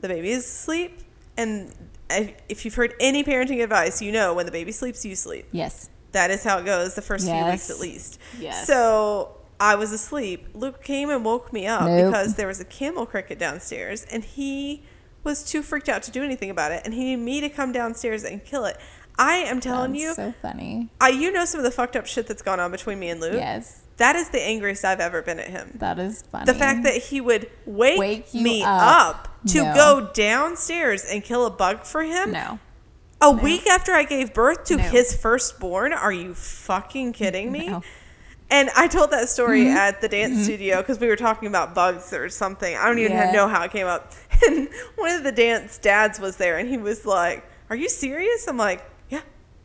S1: The baby is asleep, and if if you've heard any parenting advice, you know when the baby sleeps, you sleep.
S2: yes.
S1: That is how it goes the first few weeks at least.
S3: Yes.
S1: So I was asleep. Luke came and woke me up
S2: Nope.
S1: because there was a camel cricket downstairs, and he was too freaked out to do anything about it, and he needed me to come downstairs and kill it. I am telling
S2: That's
S1: you,
S2: so funny.
S1: I you know some of the fucked up shit that's gone on between me and Luke.
S2: Yes,
S1: That is the angriest I've ever been at him.
S2: that is funny.
S1: The fact that he would wake,
S2: Wake
S1: me
S2: up.
S1: up, to
S2: No.
S1: go downstairs and kill a bug for him
S3: No.
S1: a week after I gave birth to
S3: No.
S1: his firstborn. Are you fucking kidding me?
S2: No.
S1: And I told that story
S2: Mm-hmm.
S1: at the dance studio because we were talking about bugs or something. I don't even
S2: Yeah.
S1: know how it came up. And one of the dance dads was there and he was like, Are you serious? I'm like, Yeah,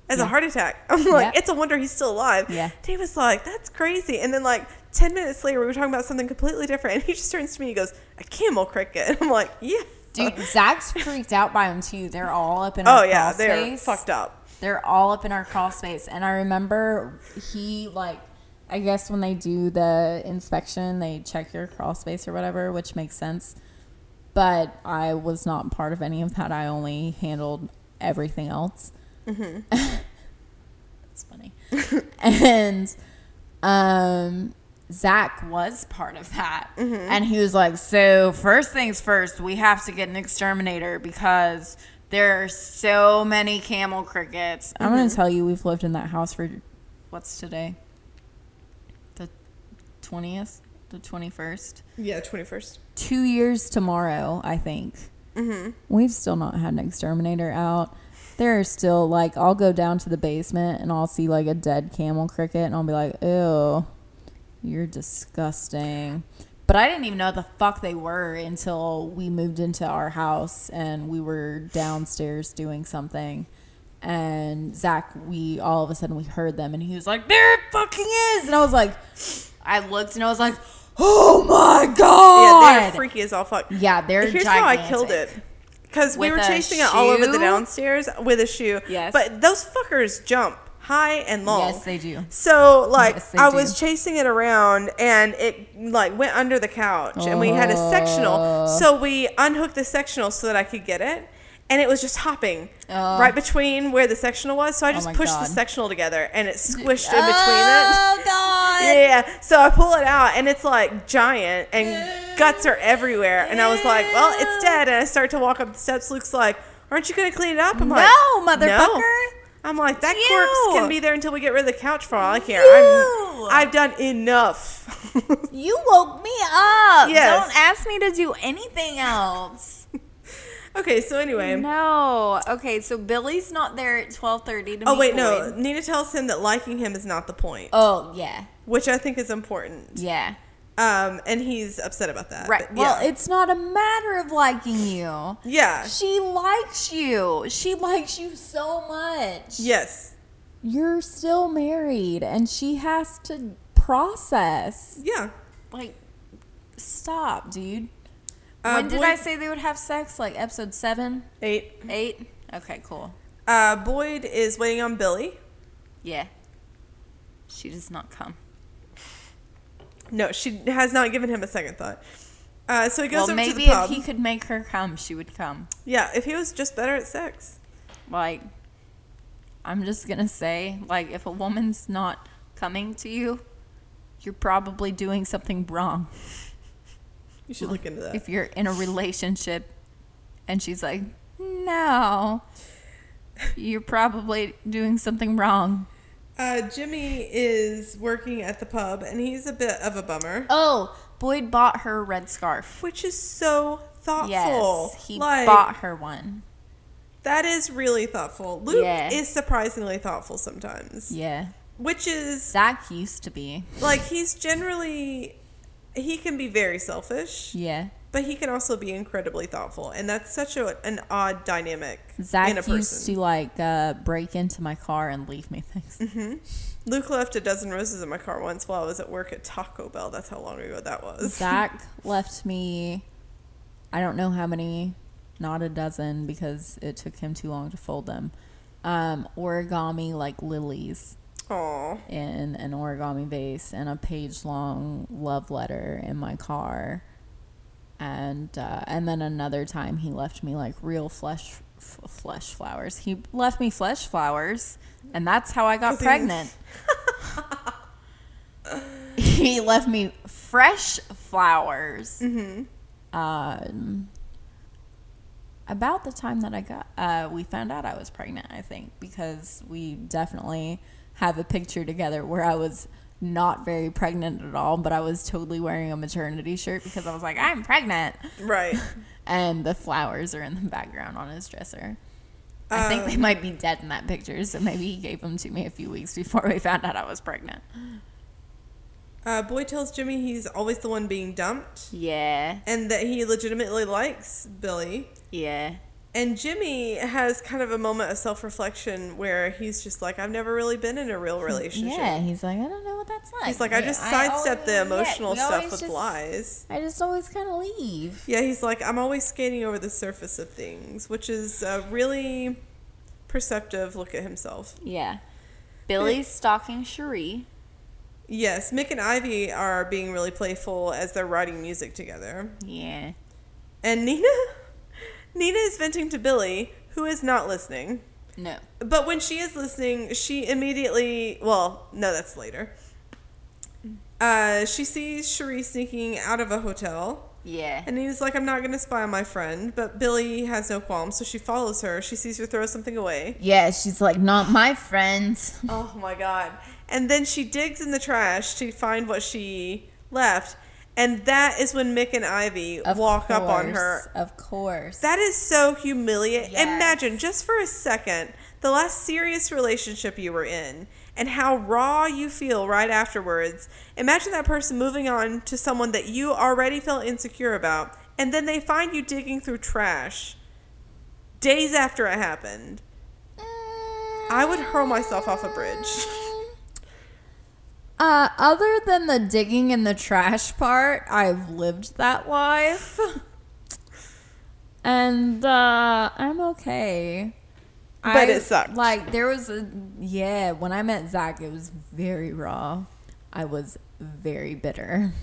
S1: as a heart attack. I'm like,
S2: Yeah.
S1: It's a wonder he's still alive.
S2: Yeah.
S1: And he was like, That's crazy. And then, like, 10 minutes later, we were talking about something completely different. And he just turns to me and goes, A camel cricket. I'm like, Yeah.
S2: Dude, Zach's freaked out by them too. They're all up in
S1: Oh,
S2: our
S1: yeah.
S2: crawl
S1: They're
S2: space.
S1: fucked up.
S2: They're all up in our crawl space. And I remember he like I guess when they do the inspection, they check your crawl space or whatever, which makes sense. But I was not part of any of that. I only handled everything else.
S1: Mm-hmm.
S2: It's funny. and um Zach was part of that.
S1: Mm-hmm.
S2: And he was like, So, first things first, we have to get an exterminator because there are so many camel crickets. I'm
S1: Mm-hmm.
S2: going to tell you, we've lived in that house for what's today? The 20th? The 21st?
S1: Yeah, 21st.
S2: Two years tomorrow, I think.
S1: Mm-hmm.
S2: We've still not had an exterminator out. There are still, like, I'll go down to the basement and I'll see, like, a dead camel cricket and I'll be like, ew, you're disgusting. But I didn't even know what the fuck they were until we moved into our house and we were downstairs doing something. And Zach, we all of a sudden we heard them and he was like, there it fucking is. And I was like, I looked and I was like, oh my
S1: Yeah,
S2: God.
S1: they're freaky as all fuck.
S2: Yeah, they're
S1: Here's how I killed it. Because we were chasing it all over the downstairs with a shoe.
S2: Yes.
S1: But those fuckers jump high and long.
S2: Yes, they do.
S1: So like
S2: Yes,
S1: I
S2: do.
S1: was chasing it around and it like went under the couch and we had a sectional.
S2: Oh.
S1: So we unhooked the sectional so that I could get it. And it was just hopping
S2: Oh.
S1: right between where the sectional was. So I oh just
S2: my
S1: pushed
S2: God.
S1: the sectional together and it squished in oh, between it.
S2: Oh God!
S1: Yeah, so I pull it out and it's like giant and guts are everywhere. And I was like, well, it's dead. And I start to walk up the steps. Luke's like, aren't you going to clean it up? I'm like,
S2: No, motherfucker.
S1: I'm like, that
S2: Ew.
S1: corpse can be there until we get rid of the couch for all I care.
S2: Ew.
S1: I'm, I've done enough.
S2: You woke me up.
S1: Yes.
S3: Don't ask me to do anything else.
S1: okay, so anyway.
S3: no. Okay, so Billie's not there at 12:30 to
S1: Oh, wait, no. Nina tells him that liking him is not the point,
S2: Oh yeah,
S1: which I think is important.
S2: yeah.
S1: Um, and he's upset about that.
S3: Right,
S1: but
S2: Well,
S1: yeah.
S2: it's not a matter of liking you.
S1: yeah.
S2: She likes you. She likes you so much.
S1: Yes.
S2: You're still married, and she has to process.
S1: Yeah.
S2: Like, stop, dude.
S1: Uh,
S2: when did
S1: Boyd-
S2: I say they would have sex? Like episode seven,
S1: Eight.
S2: eight? Okay, cool.
S1: Uh, Boyd is waiting on Billie.
S2: Yeah. She does not come.
S1: No, she has not given him a second thought. Uh, so he goes
S2: well,
S1: over to
S2: maybe if he could make her come, she would come.
S1: yeah, if he was just better at sex.
S2: Like, I'm just gonna say, like, if a woman's not coming to you, you're probably doing something wrong.
S1: You should look into that.
S2: If you're in a relationship and she's like, no, you're probably doing something wrong.
S1: Uh, Jimmy is working at the pub, and he's a bit of a bummer,
S2: Oh, Boyd bought her a red scarf.
S1: which is so thoughtful.
S2: Yes, he
S1: like,
S2: bought her one.
S1: That is really thoughtful. Luke
S2: Yeah.
S1: is surprisingly thoughtful sometimes,
S2: Yeah.
S1: which is
S2: Zach used to be.
S1: like he's generally he can be very selfish,
S2: Yeah.
S1: But he can also be incredibly thoughtful, and that's such a, an odd dynamic
S2: Zach
S1: in a person.
S2: used to like uh, break into my car and leave me things.
S1: Luke left a dozen roses in my car once while I was at work at Taco Bell. That's how long ago that was.
S2: Zach left me, I don't know how many, not a dozen because it took him too long to fold them. Um, origami like lilies
S1: Aw.
S2: in an origami vase and a page long love letter in my car. And uh, and then another time he left me like real flesh f- flesh flowers. He left me flesh flowers, and that's how I got pregnant. he left me fresh flowers.
S1: Mm-hmm.
S2: Um, about the time that I got, uh, we found out I was pregnant. I think because we definitely have a picture together where I was not very pregnant at all, but I was totally wearing a maternity shirt because I was like, I'm pregnant,
S1: Right.
S2: and the flowers are in the background on his dresser. I think they
S1: Um,
S2: might be dead in that picture, so maybe he gave them to me a few weeks before we found out I was pregnant.
S1: Uh, Boyd tells Jimmy he's always the one being dumped
S3: Yeah.
S1: and that he legitimately likes Billie.
S3: Yeah.
S1: And Jimmy has kind of a moment of self reflection where he's just like, I've never really been in a real relationship.
S2: Yeah, he's like, I don't know what that's like.
S1: He's like, I just sidestep the
S2: always- yeah,
S1: emotional stuff with
S2: just-
S1: lies.
S2: I just always kind of leave.
S1: Yeah, he's like, I'm always skating over the surface of things, which is a really perceptive look at himself.
S3: Yeah. Billie's stalking Cherie.
S1: Yes, Mick and Ivy are being really playful as they're writing music together.
S3: Yeah.
S1: And Nina, Nina is venting to Billie, who is not listening.
S2: No.
S1: But when she is listening, she immediately, well, no, that's later. Uh, she sees Cherie sneaking out of a hotel.
S3: Yeah.
S1: And Nina's like, I'm not going to spy on my friend. But Billie has no qualms, so she follows her. She sees her throw something away.
S2: Yeah, she's like, not my friend.
S1: Oh my god. And then she digs in the trash to find what she left. And that is when Mick and Ivy
S2: Of
S1: walk up on her.
S2: Of course.
S1: That is so humiliating.
S2: Yes.
S1: Imagine just for a second the last serious relationship you were in and how raw you feel right afterwards. Imagine that person moving on to someone that you already felt insecure about, and then they find you digging through trash days after it happened. I would hurl myself off a bridge.
S2: Uh, other than the digging in the trash part, I've lived that life. and uh, I'm okay.
S1: But it sucked.
S2: Like, there was a. Yeah, when I met Zach, it was very raw. I was very bitter.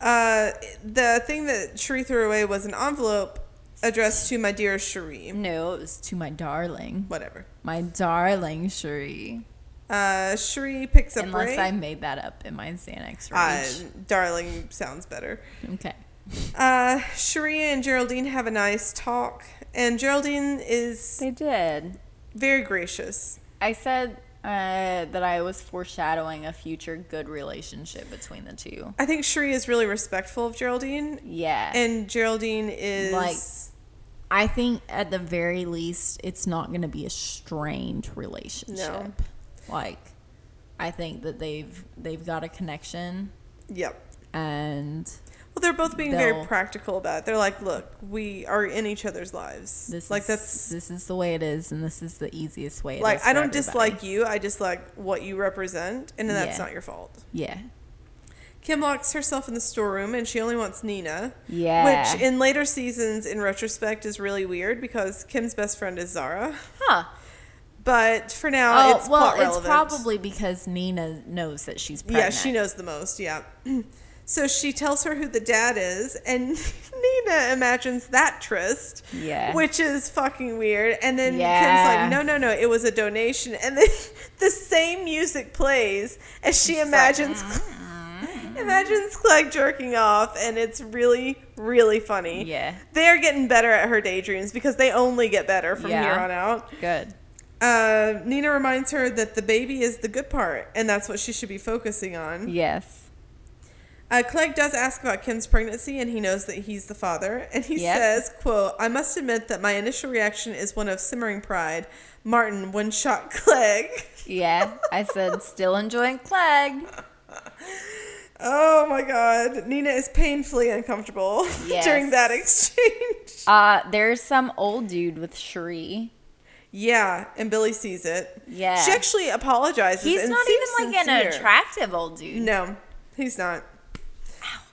S1: Uh, the thing that Cherie threw away was an envelope addressed to my dear Cherie.
S2: No, it was to my darling.
S1: Whatever.
S2: My darling Cherie.
S1: Uh, Cherie picks up
S2: Unless
S1: Ray.
S2: I made that up in my Xanax
S1: Uh, darling sounds better.
S2: okay.
S1: Uh, Cherie and Geraldine have a nice talk, and Geraldine is
S3: They did.
S1: very gracious.
S3: I said uh, that I was foreshadowing a future good relationship between the two.
S1: I think Cherie is really respectful of Geraldine,
S3: Yeah.
S1: and Geraldine is
S2: Like- I think at the very least, it's not going to be a strained relationship. Like, I think that they've they've got a connection,
S1: yep.
S2: and
S1: Well, they're both being very practical about it. They're like, look, we are in each other's lives.
S2: this
S1: like
S2: is,
S1: that's
S2: this is the way it is, and this is the easiest way. it
S1: like I don't
S2: everybody.
S1: dislike you. I dislike what you represent, and that's
S2: Yeah.
S1: not your fault.
S2: Yeah,
S1: Kim locks herself in the storeroom, and she only wants Nina.
S3: yeah.
S1: Which in later seasons, in retrospect, is really weird because Kim's best friend is Zara.
S3: huh.
S1: But for now,
S2: oh
S1: it's
S2: well, it's probably because Nina knows that she's pregnant.
S1: yeah. She knows the most. Yeah. So she tells her who the dad is, and Nina imagines that tryst,
S3: Yeah.
S1: which is fucking weird. And then Kim's like, "No, no, no, it was a donation." And then the same music plays as she imagines mm-hmm. imagines Clegg jerking off, and it's really, really funny.
S3: Yeah.
S1: They're getting better at her daydreams because they only get better from
S3: Yeah.
S1: here on out.
S3: Good.
S1: Uh, Nina reminds her that the baby is the good part, and that's what she should be focusing on.
S3: Yes.
S1: Uh, Clegg does ask about Kim's pregnancy, and he knows that he's the father. And he
S3: Yep.
S1: says, "quote I must admit that my initial reaction is one of simmering pride. Martin one shot Clegg.
S3: Yeah. I said still enjoying Clegg.
S1: oh my God, Nina is painfully uncomfortable
S3: Yes.
S1: during that exchange.
S3: Uh, there's some old dude with Cherie.
S1: Yeah, and Billie sees it.
S3: Yeah.
S1: she actually apologizes.
S3: He's not even like an attractive old dude.
S1: No, he's not.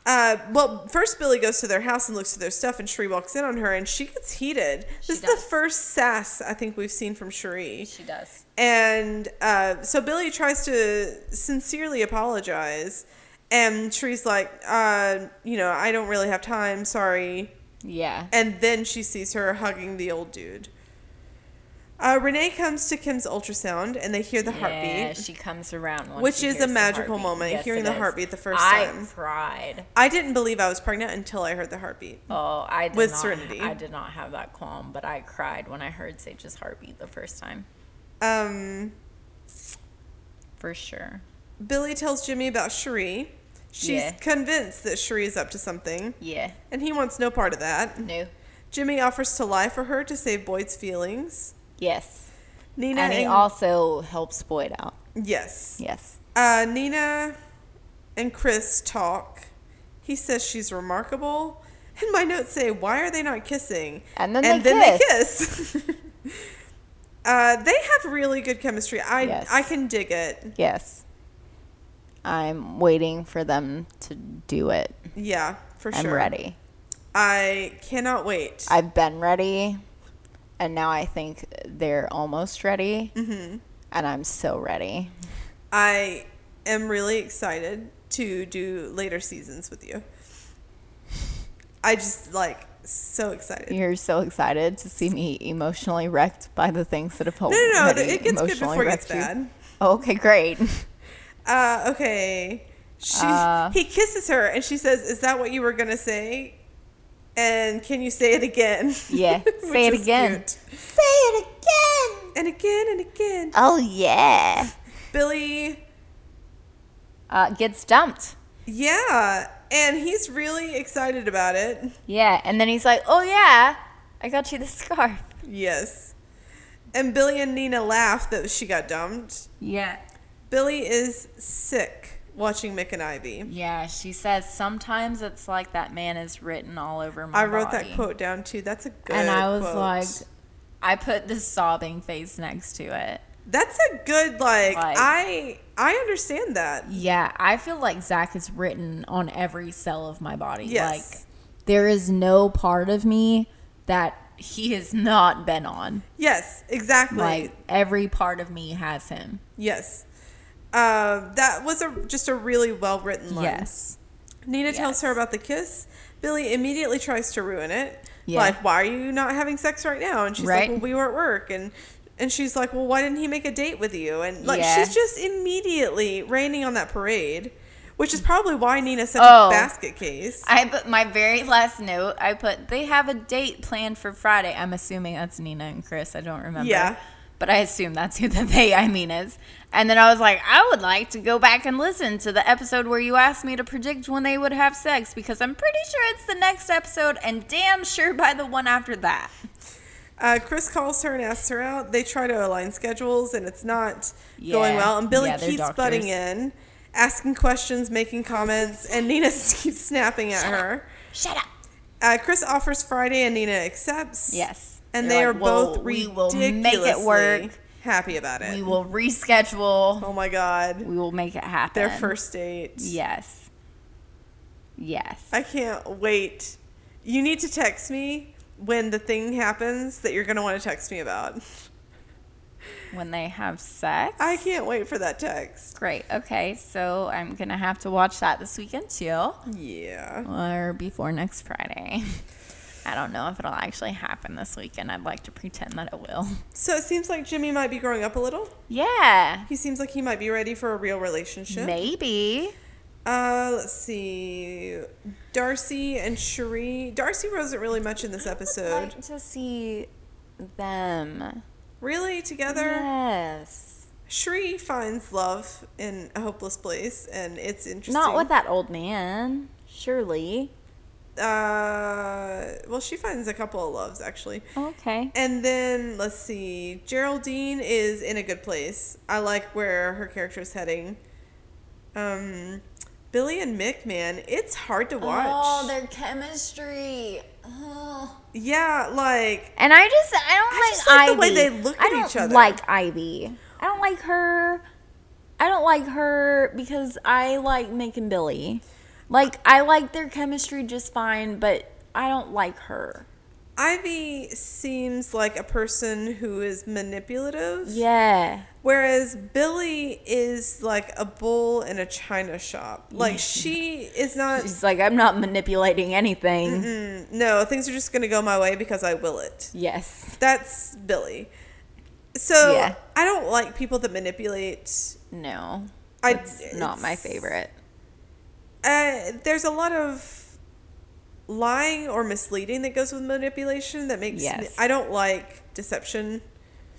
S1: Uh, well, first Billie goes to their house and looks through their stuff, and Cherie walks in on her, and she gets heated.
S3: She
S1: this is the first sass I think we've seen from Cherie.
S3: She does.
S1: And uh, so Billie tries to sincerely apologize, and Cherie's like, uh, you know, I don't really have time, sorry.
S3: Yeah.
S1: And then she sees her hugging the old dude. Uh, Renee comes to Kim's ultrasound and they hear the
S2: Yeah,
S1: heartbeat.
S2: she comes around, once
S1: Which is a magical moment,
S2: Yes,
S1: hearing the
S2: is.
S1: heartbeat the first
S2: I
S1: time.
S2: cried.
S1: I didn't believe I was pregnant until I heard the heartbeat.
S2: Oh, I did
S1: With
S2: not,
S1: Serenity.
S2: I did not have that qualm, but I cried when I heard Sage's heartbeat the first time,
S1: Um,
S2: for sure.
S1: Billie tells Jimmy about Cherie. She's
S2: Yeah.
S1: convinced that Cherie is up to something,
S2: Yeah.
S1: and he wants no part of that.
S2: No.
S1: Jimmy offers to lie for her to save Boyd's feelings.
S2: Yes.
S1: Nina
S2: And he
S1: and-
S2: also helps Boyd out.
S1: yes.
S2: Yes.
S1: Uh, Nina and Chris talk. He says she's remarkable. And my notes say, why are they not kissing?
S2: And then
S1: and
S2: they
S1: then
S2: kiss.
S1: they kiss. uh, they have really good chemistry. I
S2: Yes.
S1: I can dig it.
S2: Yes. I'm waiting for them to do it.
S1: Yeah, for sure.
S2: I'm
S1: sure.
S2: ready.
S1: I cannot wait.
S2: I've been ready, and now I think they're almost ready. Mm-hmm. And I'm so ready.
S1: I am really excited to do later seasons with you. I just like so excited.
S2: You're so excited to see me emotionally wrecked by the things that have
S1: no, no, no.
S2: already
S1: It gets good before it gets bad.
S2: Oh, okay, great.
S1: Uh, okay. She
S2: Uh.
S1: he kisses her and she says, "Is that what you were gonna say?" And can you say it again?
S2: Yeah, say it again.
S1: cute.
S2: Say it again.
S1: And again and again.
S2: Oh yeah.
S1: Billie,
S2: Uh, gets dumped.
S1: yeah, and he's really excited about it.
S2: Yeah, and then he's like, "Oh yeah, I got you the scarf."
S1: Yes. And Billie and Nina laugh that she got dumped.
S2: Yeah.
S1: Billie is sick watching Mick and Ivy.
S2: Yeah, she says sometimes it's like that man is written all over my
S1: I wrote
S2: body."
S1: that quote down too. That's a good
S2: and I was
S1: quote.
S2: like, I put the sobbing face next to it.
S1: That's a good like,
S2: Like-
S1: I I understand that.
S5: Yeah, I feel like Zach is written on every cell of my body.
S1: Yes.
S5: Like there is no part of me that he has not been on.
S1: Yes, exactly.
S5: Like every part of me has him.
S1: yes. Uh, that was a just a really well written line.
S5: Yes.
S1: Nina tells her about the kiss. Billie immediately tries to ruin it.
S5: Yeah.
S1: Like, why are you not having sex right now? And she's
S5: Right.
S1: like, well, we were at work. And and she's like, well, why didn't he make a date with you? And like,
S2: Yeah.
S1: she's just immediately raining on that parade, which is probably why Nina's such
S2: Oh.
S1: a basket case.
S2: I put my very last note. I put they have a date planned for Friday. I'm assuming that's Nina and Chris. I don't remember.
S1: Yeah.
S2: But I assume that's who the they I mean is. And then I was like, I would like to go back and listen to the episode where you asked me to predict when they would have sex because I'm pretty sure it's the next episode and damn sure by the one after that.
S1: Uh, Chris calls her and asks her out. They try to align schedules, and it's not going well. And Billie
S5: Yeah,
S1: keeps
S5: doctors.
S1: butting in, asking questions, making comments, and Nina keeps snapping at her.
S2: Shut up.
S1: Uh, Chris offers Friday, and Nina accepts.
S2: Yes.
S1: and
S2: They're
S1: they are
S2: like, "Well,
S1: both
S2: we
S1: ridiculously
S2: will make it work.
S1: Happy about it.
S2: We will reschedule.
S1: Oh my god,
S2: We will make it happen.
S1: their first date.
S2: Yes. Yes.
S1: I can't wait. You need to text me when the thing happens that you're gonna want to text me about.
S2: when they have sex.
S1: I can't wait for that text.
S2: Great. Okay, so I'm gonna have to watch that this weekend too,
S1: Yeah.
S2: or before next Friday. I don't know if it'll actually happen this weekend. I'd like to pretend that it will.
S1: So it seems like Jimmy might be growing up a little.
S2: Yeah,
S1: He seems like he might be ready for a real relationship.
S2: maybe.
S1: Uh, let's see. Darcy and Cherie. Darcy wasn't really much in this episode.
S2: i Like to see them.
S1: Really together?
S2: Yes.
S1: Cherie finds love in a hopeless place, and it's interesting.
S2: Not with that old man. Surely.
S1: Uh, well, she finds a couple of loves actually.
S2: Okay.
S1: And then let's see. Geraldine is in a good place. I like where her character is heading. Um, Billie and Mick, man, it's hard to watch.
S2: Oh, their chemistry. Oh.
S1: yeah, like
S2: And I just I don't
S1: I
S2: like
S1: just like
S2: Ivy.
S1: the way they look
S2: I
S1: at
S2: don't
S1: each other.
S2: like Ivy. I don't like her. I don't like her because I like Mick and Billie. Like I like their chemistry just fine, but I don't like her.
S1: Ivy seems like a person who is manipulative.
S2: Yeah.
S1: Whereas Billie is like a bull in a china shop. Like she is not.
S2: She's like I'm not manipulating anything.
S1: Mm, no, things are just gonna go my way because I will it.
S2: Yes.
S1: That's Billie. So
S3: Yeah.
S1: I don't like people that manipulate.
S3: No,
S1: I
S3: it's not my favorite.
S1: Uh, there's a lot of lying or misleading that goes with manipulation that makes
S3: Yes.
S1: me, I don't like deception.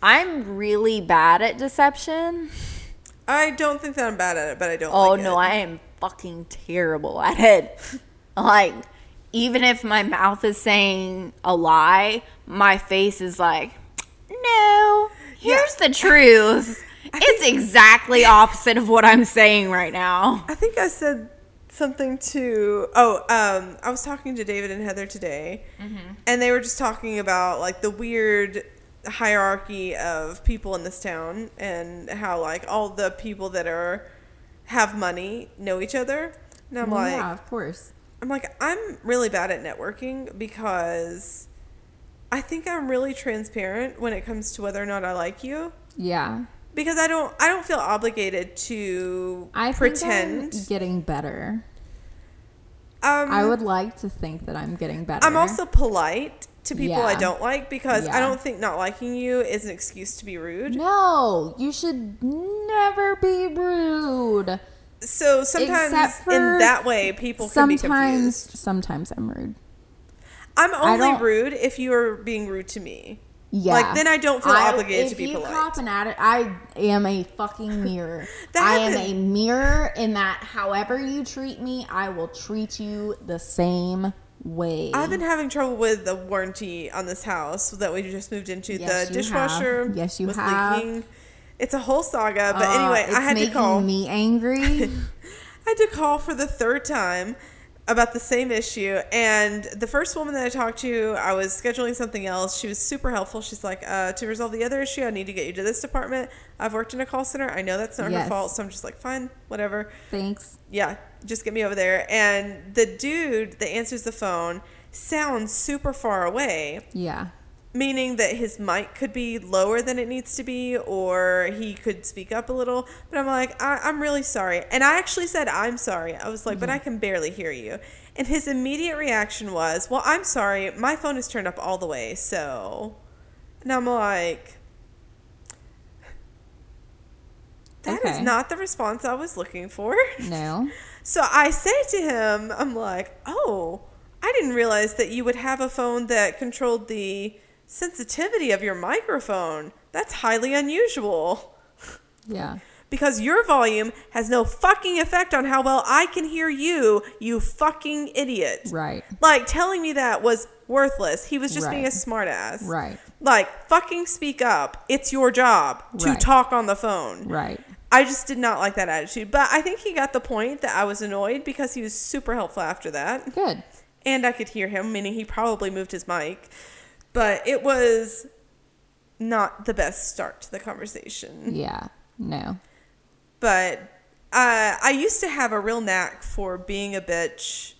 S3: I'm really bad at deception.
S1: I don't think that I'm bad at it, but I don't.
S3: Oh
S1: like
S3: no,
S1: it.
S3: I am fucking terrible at it. like, even if my mouth is saying a lie, my face is like, no, here's the truth. It's exactly opposite of what I'm saying right now.
S1: I think I said something to. Oh, um, I was talking to David and Heather today,
S3: Mm-hmm.
S1: and they were just talking about like the weird hierarchy of people in this town and how like all the people that are have money know each other. And I'm
S2: Well,
S1: like,
S2: yeah, of course.
S1: I'm like, I'm really bad at networking because I think I'm really transparent when it comes to whether or not I like you.
S2: Yeah.
S1: Because I don't, I don't feel obligated to
S2: I
S1: pretend.
S2: getting better.
S1: Um,
S2: I would like to think that I'm getting better.
S1: I'm also polite to people I don't like because I don't think not liking you is an excuse to be rude.
S2: No, you should never be rude.
S1: So sometimes in that way, people can be
S2: Sometimes,
S1: confused.
S2: sometimes I'm rude.
S1: I'm only rude if you are being rude to me.
S2: Yeah.
S1: Like, then I don't feel obligated to
S2: if
S1: be
S2: you
S1: polite.
S2: cop an I am a fucking mirror.
S1: That
S2: I am a mirror in that however you treat me, I will treat you the same way.
S1: I've been having trouble with the warranty on this house that we just moved into.
S2: Yes,
S1: the
S2: you
S1: dishwasher
S2: have. Yes, you
S1: was
S2: have.
S1: leaking. It's a whole saga, but
S2: Uh,
S1: anyway, I had to call.
S2: me angry.
S1: I had to call for the third time about the same issue. And the first woman that I talked to, I was scheduling something else. She was super helpful. She's like, uh, to resolve the other issue, I need to get you to this department. I've worked in a call center. I know that's not her fault. So I'm just like, fine, whatever.
S2: Thanks.
S1: Yeah, just get me over there. And the dude that answers the phone sounds super far away
S2: Yeah.
S1: Meaning that his mic could be lower than it needs to be or he could speak up a little but i'm like I- i'm really sorry. And i actually said i'm sorry. I was like but i mm-hmm. can barely hear you. And his immediate reaction was well i'm sorry. My phone is turned up all the way. So and i'm like that is
S2: Okay.
S1: not the response i was looking for.
S2: No.
S1: so I say to him, I'm like, oh, I didn't realize that you would have a phone that controlled the sensitivity of your microphone. That's highly unusual.
S2: Yeah.
S1: Because your volume has no fucking effect on how well I can hear you, you fucking idiot.
S2: Right.
S1: Like, telling me that was worthless. He was just being a smartass.
S2: Right.
S1: Like, fucking speak up. It's your job to
S2: Right.
S1: talk on the phone.
S2: Right.
S1: I just did not like that attitude. But I think he got the point that I was annoyed because he was super helpful after that.
S2: Good.
S1: And I could hear him, meaning he probably moved his mic. But it was not the best start to the conversation.
S2: Yeah. No.
S1: But uh, I used to have a real knack for being a bitch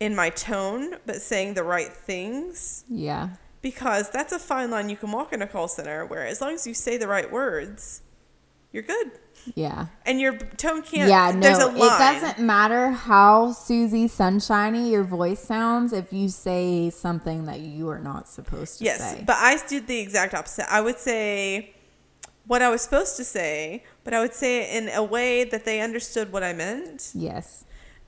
S1: in my tone, but saying the right things.
S2: Yeah.
S1: Because that's a fine line you can walk in a call center where as long as you say the right words, you're good.
S2: Yeah.
S1: And your tone can't.
S2: Yeah, no,
S1: there's a
S2: it doesn't matter how Susie Sunshiny your voice sounds if you say something that you are not supposed to
S1: Yes,
S2: say.
S1: but I did the exact opposite. I would say what I was supposed to say, but I would say it in a way that they understood what I meant.
S2: yes.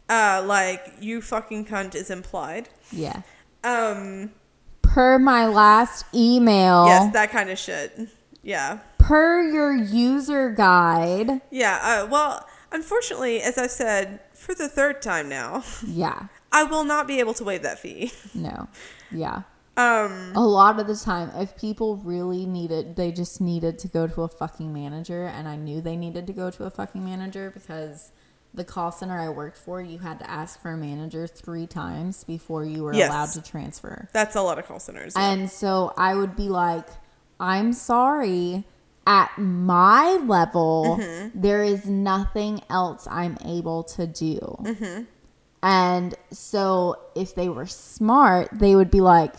S1: Uh, like you fucking cunt is implied.
S2: Yeah.
S1: Um,
S2: Per my last email,
S1: yes, that kind of shit. Yeah,
S2: per your user guide,
S1: yeah. Uh, well, unfortunately, as I've said for the third time now,
S2: yeah.
S1: I will not be able to waive that fee.
S2: No. Yeah.
S1: Um,
S2: A lot of the time, if people really needed, they just needed to go to a fucking manager, and I knew they needed to go to a fucking manager because the call center I worked for, you had to ask for a manager three times before you were
S1: Yes.
S2: allowed to transfer.
S1: that's a lot of call centers.
S2: And so I would be like, I'm sorry. At my level,
S1: Mm-hmm.
S2: there is nothing else I'm able to do.
S1: Mm-hmm.
S2: And so if they were smart, they would be like,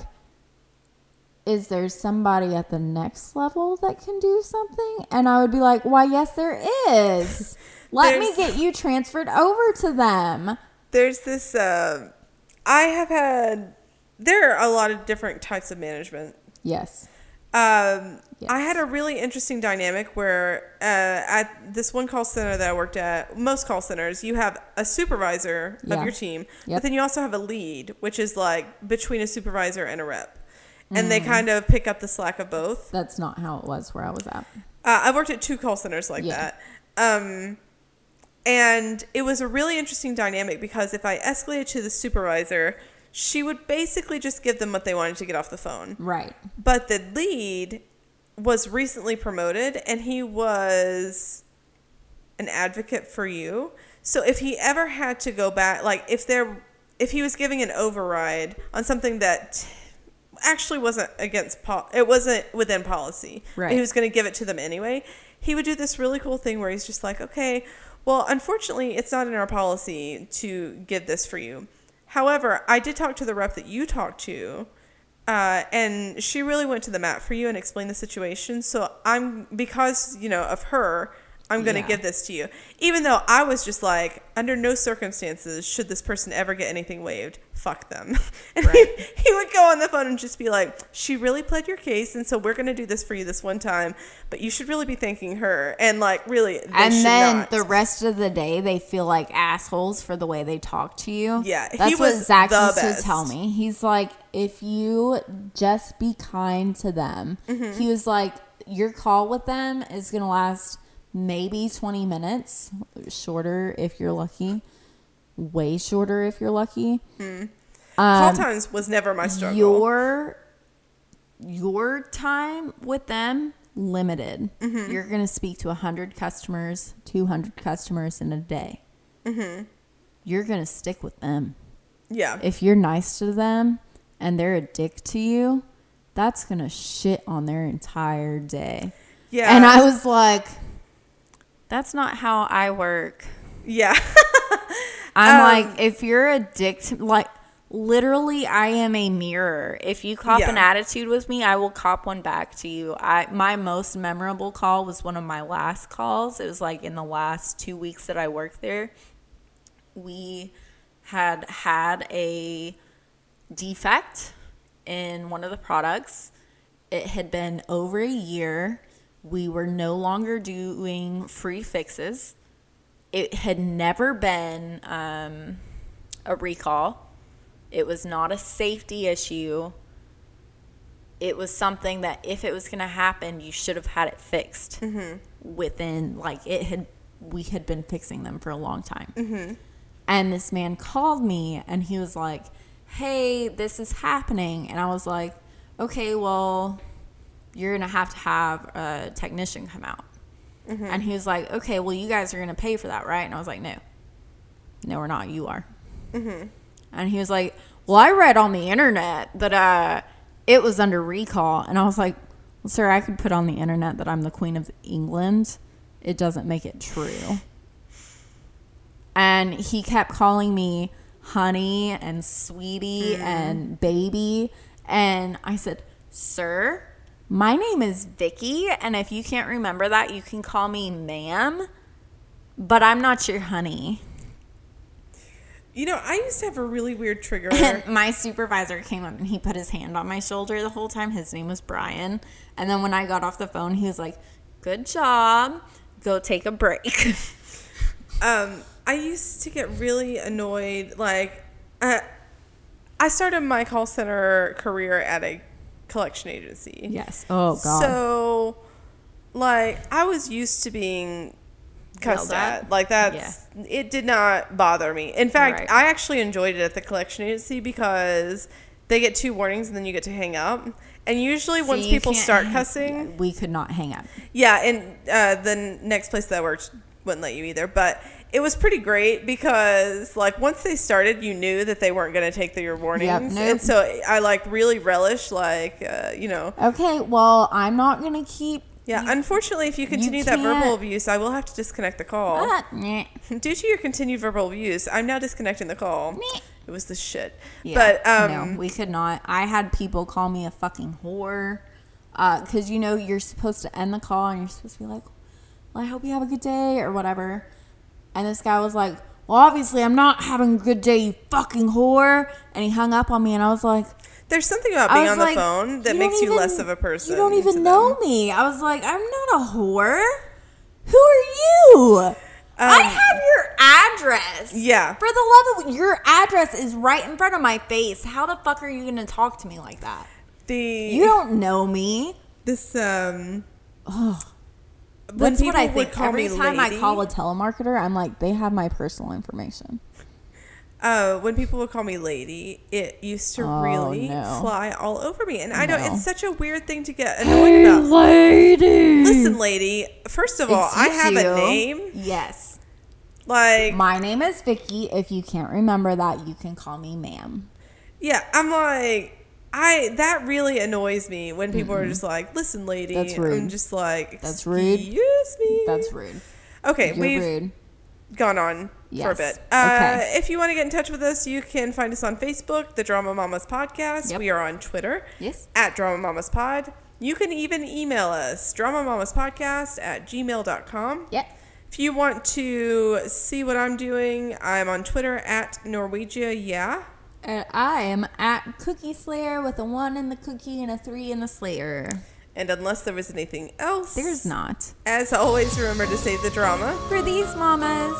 S2: is there somebody at the next level that can do something? And I would be like, why, yes, there is. Let me get you transferred over to them.
S1: there's this uh, i have had there are a lot of different types of management
S2: Yes.
S1: Um,
S2: Yes.
S1: I had a really interesting dynamic where uh, at this one call center that I worked at, most call centers, you have a supervisor of your team, but then you also have a lead, which is like between a supervisor and a rep. And
S2: Mm.
S1: they kind of pick up the slack of both.
S2: That's not how it was where I was at.
S1: Uh, I've worked at two call centers like
S2: Yeah.
S1: that. Um, and it was a really interesting dynamic because if I escalated to the supervisor, she would basically just give them what they wanted to get off the phone.
S2: Right.
S1: But the lead was recently promoted and he was an advocate for you. So if he ever had to go back, like if there, if he was giving an override on something that actually wasn't against, pol- it wasn't within policy,
S2: Right.
S1: he was going to give it to them anyway, he would do this really cool thing where he's just like, okay, well, unfortunately, it's not in our policy to give this for you. However, I did talk to the rep that you talked to, uh, and she really went to the mat for you and explained the situation. So I'm because you know of her, I'm going to
S2: Yeah.
S1: give this to you, even though I was just like, under no circumstances should this person ever get anything waived. Fuck them. And
S2: Right.
S1: he, he would go on the phone and just be like, she really pled your case, and so we're going to do this for you this one time, but you should really be thanking her. And like, really,
S2: and then
S1: not.
S2: the rest of the day they feel like assholes for the way they talk to you.
S1: Yeah, he
S2: that's what
S1: was
S2: Zach
S1: the
S2: used
S1: best.
S2: to tell me. He's like, if you just be kind to them,
S1: Mm-hmm.
S2: he was like, your call with them is gonna last maybe twenty minutes, shorter if you're lucky, way shorter if you're lucky.
S1: call
S2: Um,
S1: times was never my struggle.
S2: your your time with them limited.
S1: Mm-hmm.
S2: You're going to speak to 100 customers, 200 customers in a day.
S1: Mm-hmm.
S2: You're going to stick with them.
S1: yeah,
S2: If you're nice to them and they're a dick to you, that's going to shit on their entire day.
S1: yeah,
S2: And I was like,
S3: That's not how I work.
S1: yeah.
S2: I'm
S1: Um,
S2: like, if you're a dick like,
S3: Literally, I am a mirror. If you cop an attitude with me, I will cop one back to you. I my most memorable call was one of my last calls. It was like in the last two weeks that I worked there. We had had a defect in one of the products.
S2: it had been over a year.
S3: We were no longer doing free fixes. It had never been um, a recall. It was not a safety issue. It was something that if it was going to happen, you should have had it fixed
S2: within like it had we had been fixing them for a long time and this man called me and he was like hey this is happening and i was like okay well you're gonna have to have a technician come out. Mm-hmm. And he was like okay well you guys are gonna pay for that right? And i was like no. No we're not. You are. Mm-hmm. And he was like well i read on the internet that uh it was under recall. And i was like well, sir i could put on the internet that i'm the queen of england. It doesn't make it true. And he kept calling me honey and sweetie mm-hmm. and baby. And i said sir my name is vicky and if you can't remember that you can call me ma'am but i'm not your honey
S1: You know, I used to have a really weird trigger.
S2: and my supervisor came up and he put his hand on my shoulder the whole time his name was brian and then when i got off the phone he was like
S3: Good job. Go take a break.
S1: um, I used to get really annoyed. Like, uh, I started my call center career at a collection agency.
S2: yes oh god
S1: So, like, I was used to being cussed
S3: at?
S1: Like, that's it. Did not bother me. In fact,
S3: Right.
S1: I actually enjoyed it at the collection agency because they get two warnings and then you get to hang up. And usually,
S2: So
S1: once people start cussing,
S2: we could not hang up
S1: yeah, and uh, the next place that I worked wouldn't let you either. But it was pretty great because, like, once they started, you knew that they weren't going to take the, your warnings,
S2: nope.
S1: and so I like really relish, like, uh, you know,
S2: okay well i'm not gonna keep
S1: yeah. unfortunately, if you continue that verbal abuse, I will have to disconnect the call.
S2: Ah.
S1: Due to your continued verbal abuse, I'm now disconnecting the call.
S2: Meh.
S1: It was the shit.
S2: Yeah,
S1: but um,
S2: no, we could not. I had people call me a fucking whore because you know you're supposed to end the call and you're supposed to be like, "Well, I hope you have a good day" or whatever. And this guy was like, "Well, obviously I'm not having a good day, you fucking whore," and he hung up on me, and I was like,
S1: There's something about being on the phone that
S2: you
S1: makes
S2: don't
S1: you less of a person.
S2: You don't
S1: to
S2: even know me. I was like, I'm not a whore. Who are you? I
S1: Um,
S2: have your address.
S1: Yeah.
S2: For the love of your address is right in front of my face. How the fuck are you gonna talk to me like that?
S1: The
S2: You don't know me.
S1: this um.
S2: Ugh.
S1: When
S2: That's what I think. Every time
S1: lady-
S2: I call a telemarketer, I'm like, they have my personal information.
S1: uh, when people would call me lady, it used to
S2: Oh,
S1: really
S2: no.
S1: fly all over me, and I don't. It's such a weird thing to get annoyed about.
S2: lady.
S1: Listen, lady. First of all, I have a name.
S2: Yes.
S1: Like,
S2: My name is Vicky. If you can't remember that, you can call me ma'am.
S1: yeah, I'm like. I that really annoys me when people are just like, "Listen, lady."
S2: That's rude.
S1: I'm just like,
S2: That's rude.
S1: Excuse me.
S2: That's rude.
S1: okay.
S2: You're
S1: we've
S2: rude.
S1: gone on for a bit. Uh,
S2: Okay.
S1: If you want to get in touch with us, you can find us on Facebook, the Drama Mamas Podcast.
S2: Yep.
S1: We are on Twitter
S2: Yes.
S1: at Drama Mamas Pod. You can even email us, dramamamaspodcast at gmail.com.
S2: Yep.
S1: If you want to see what I'm doing, I'm on Twitter at Norwegia, yeah.
S2: And I am at Cookie Slayer with a one in the cookie and a three in the Slayer.
S1: And unless there was anything else,
S2: There's not.
S1: as always, remember to save the drama.
S2: For these mamas.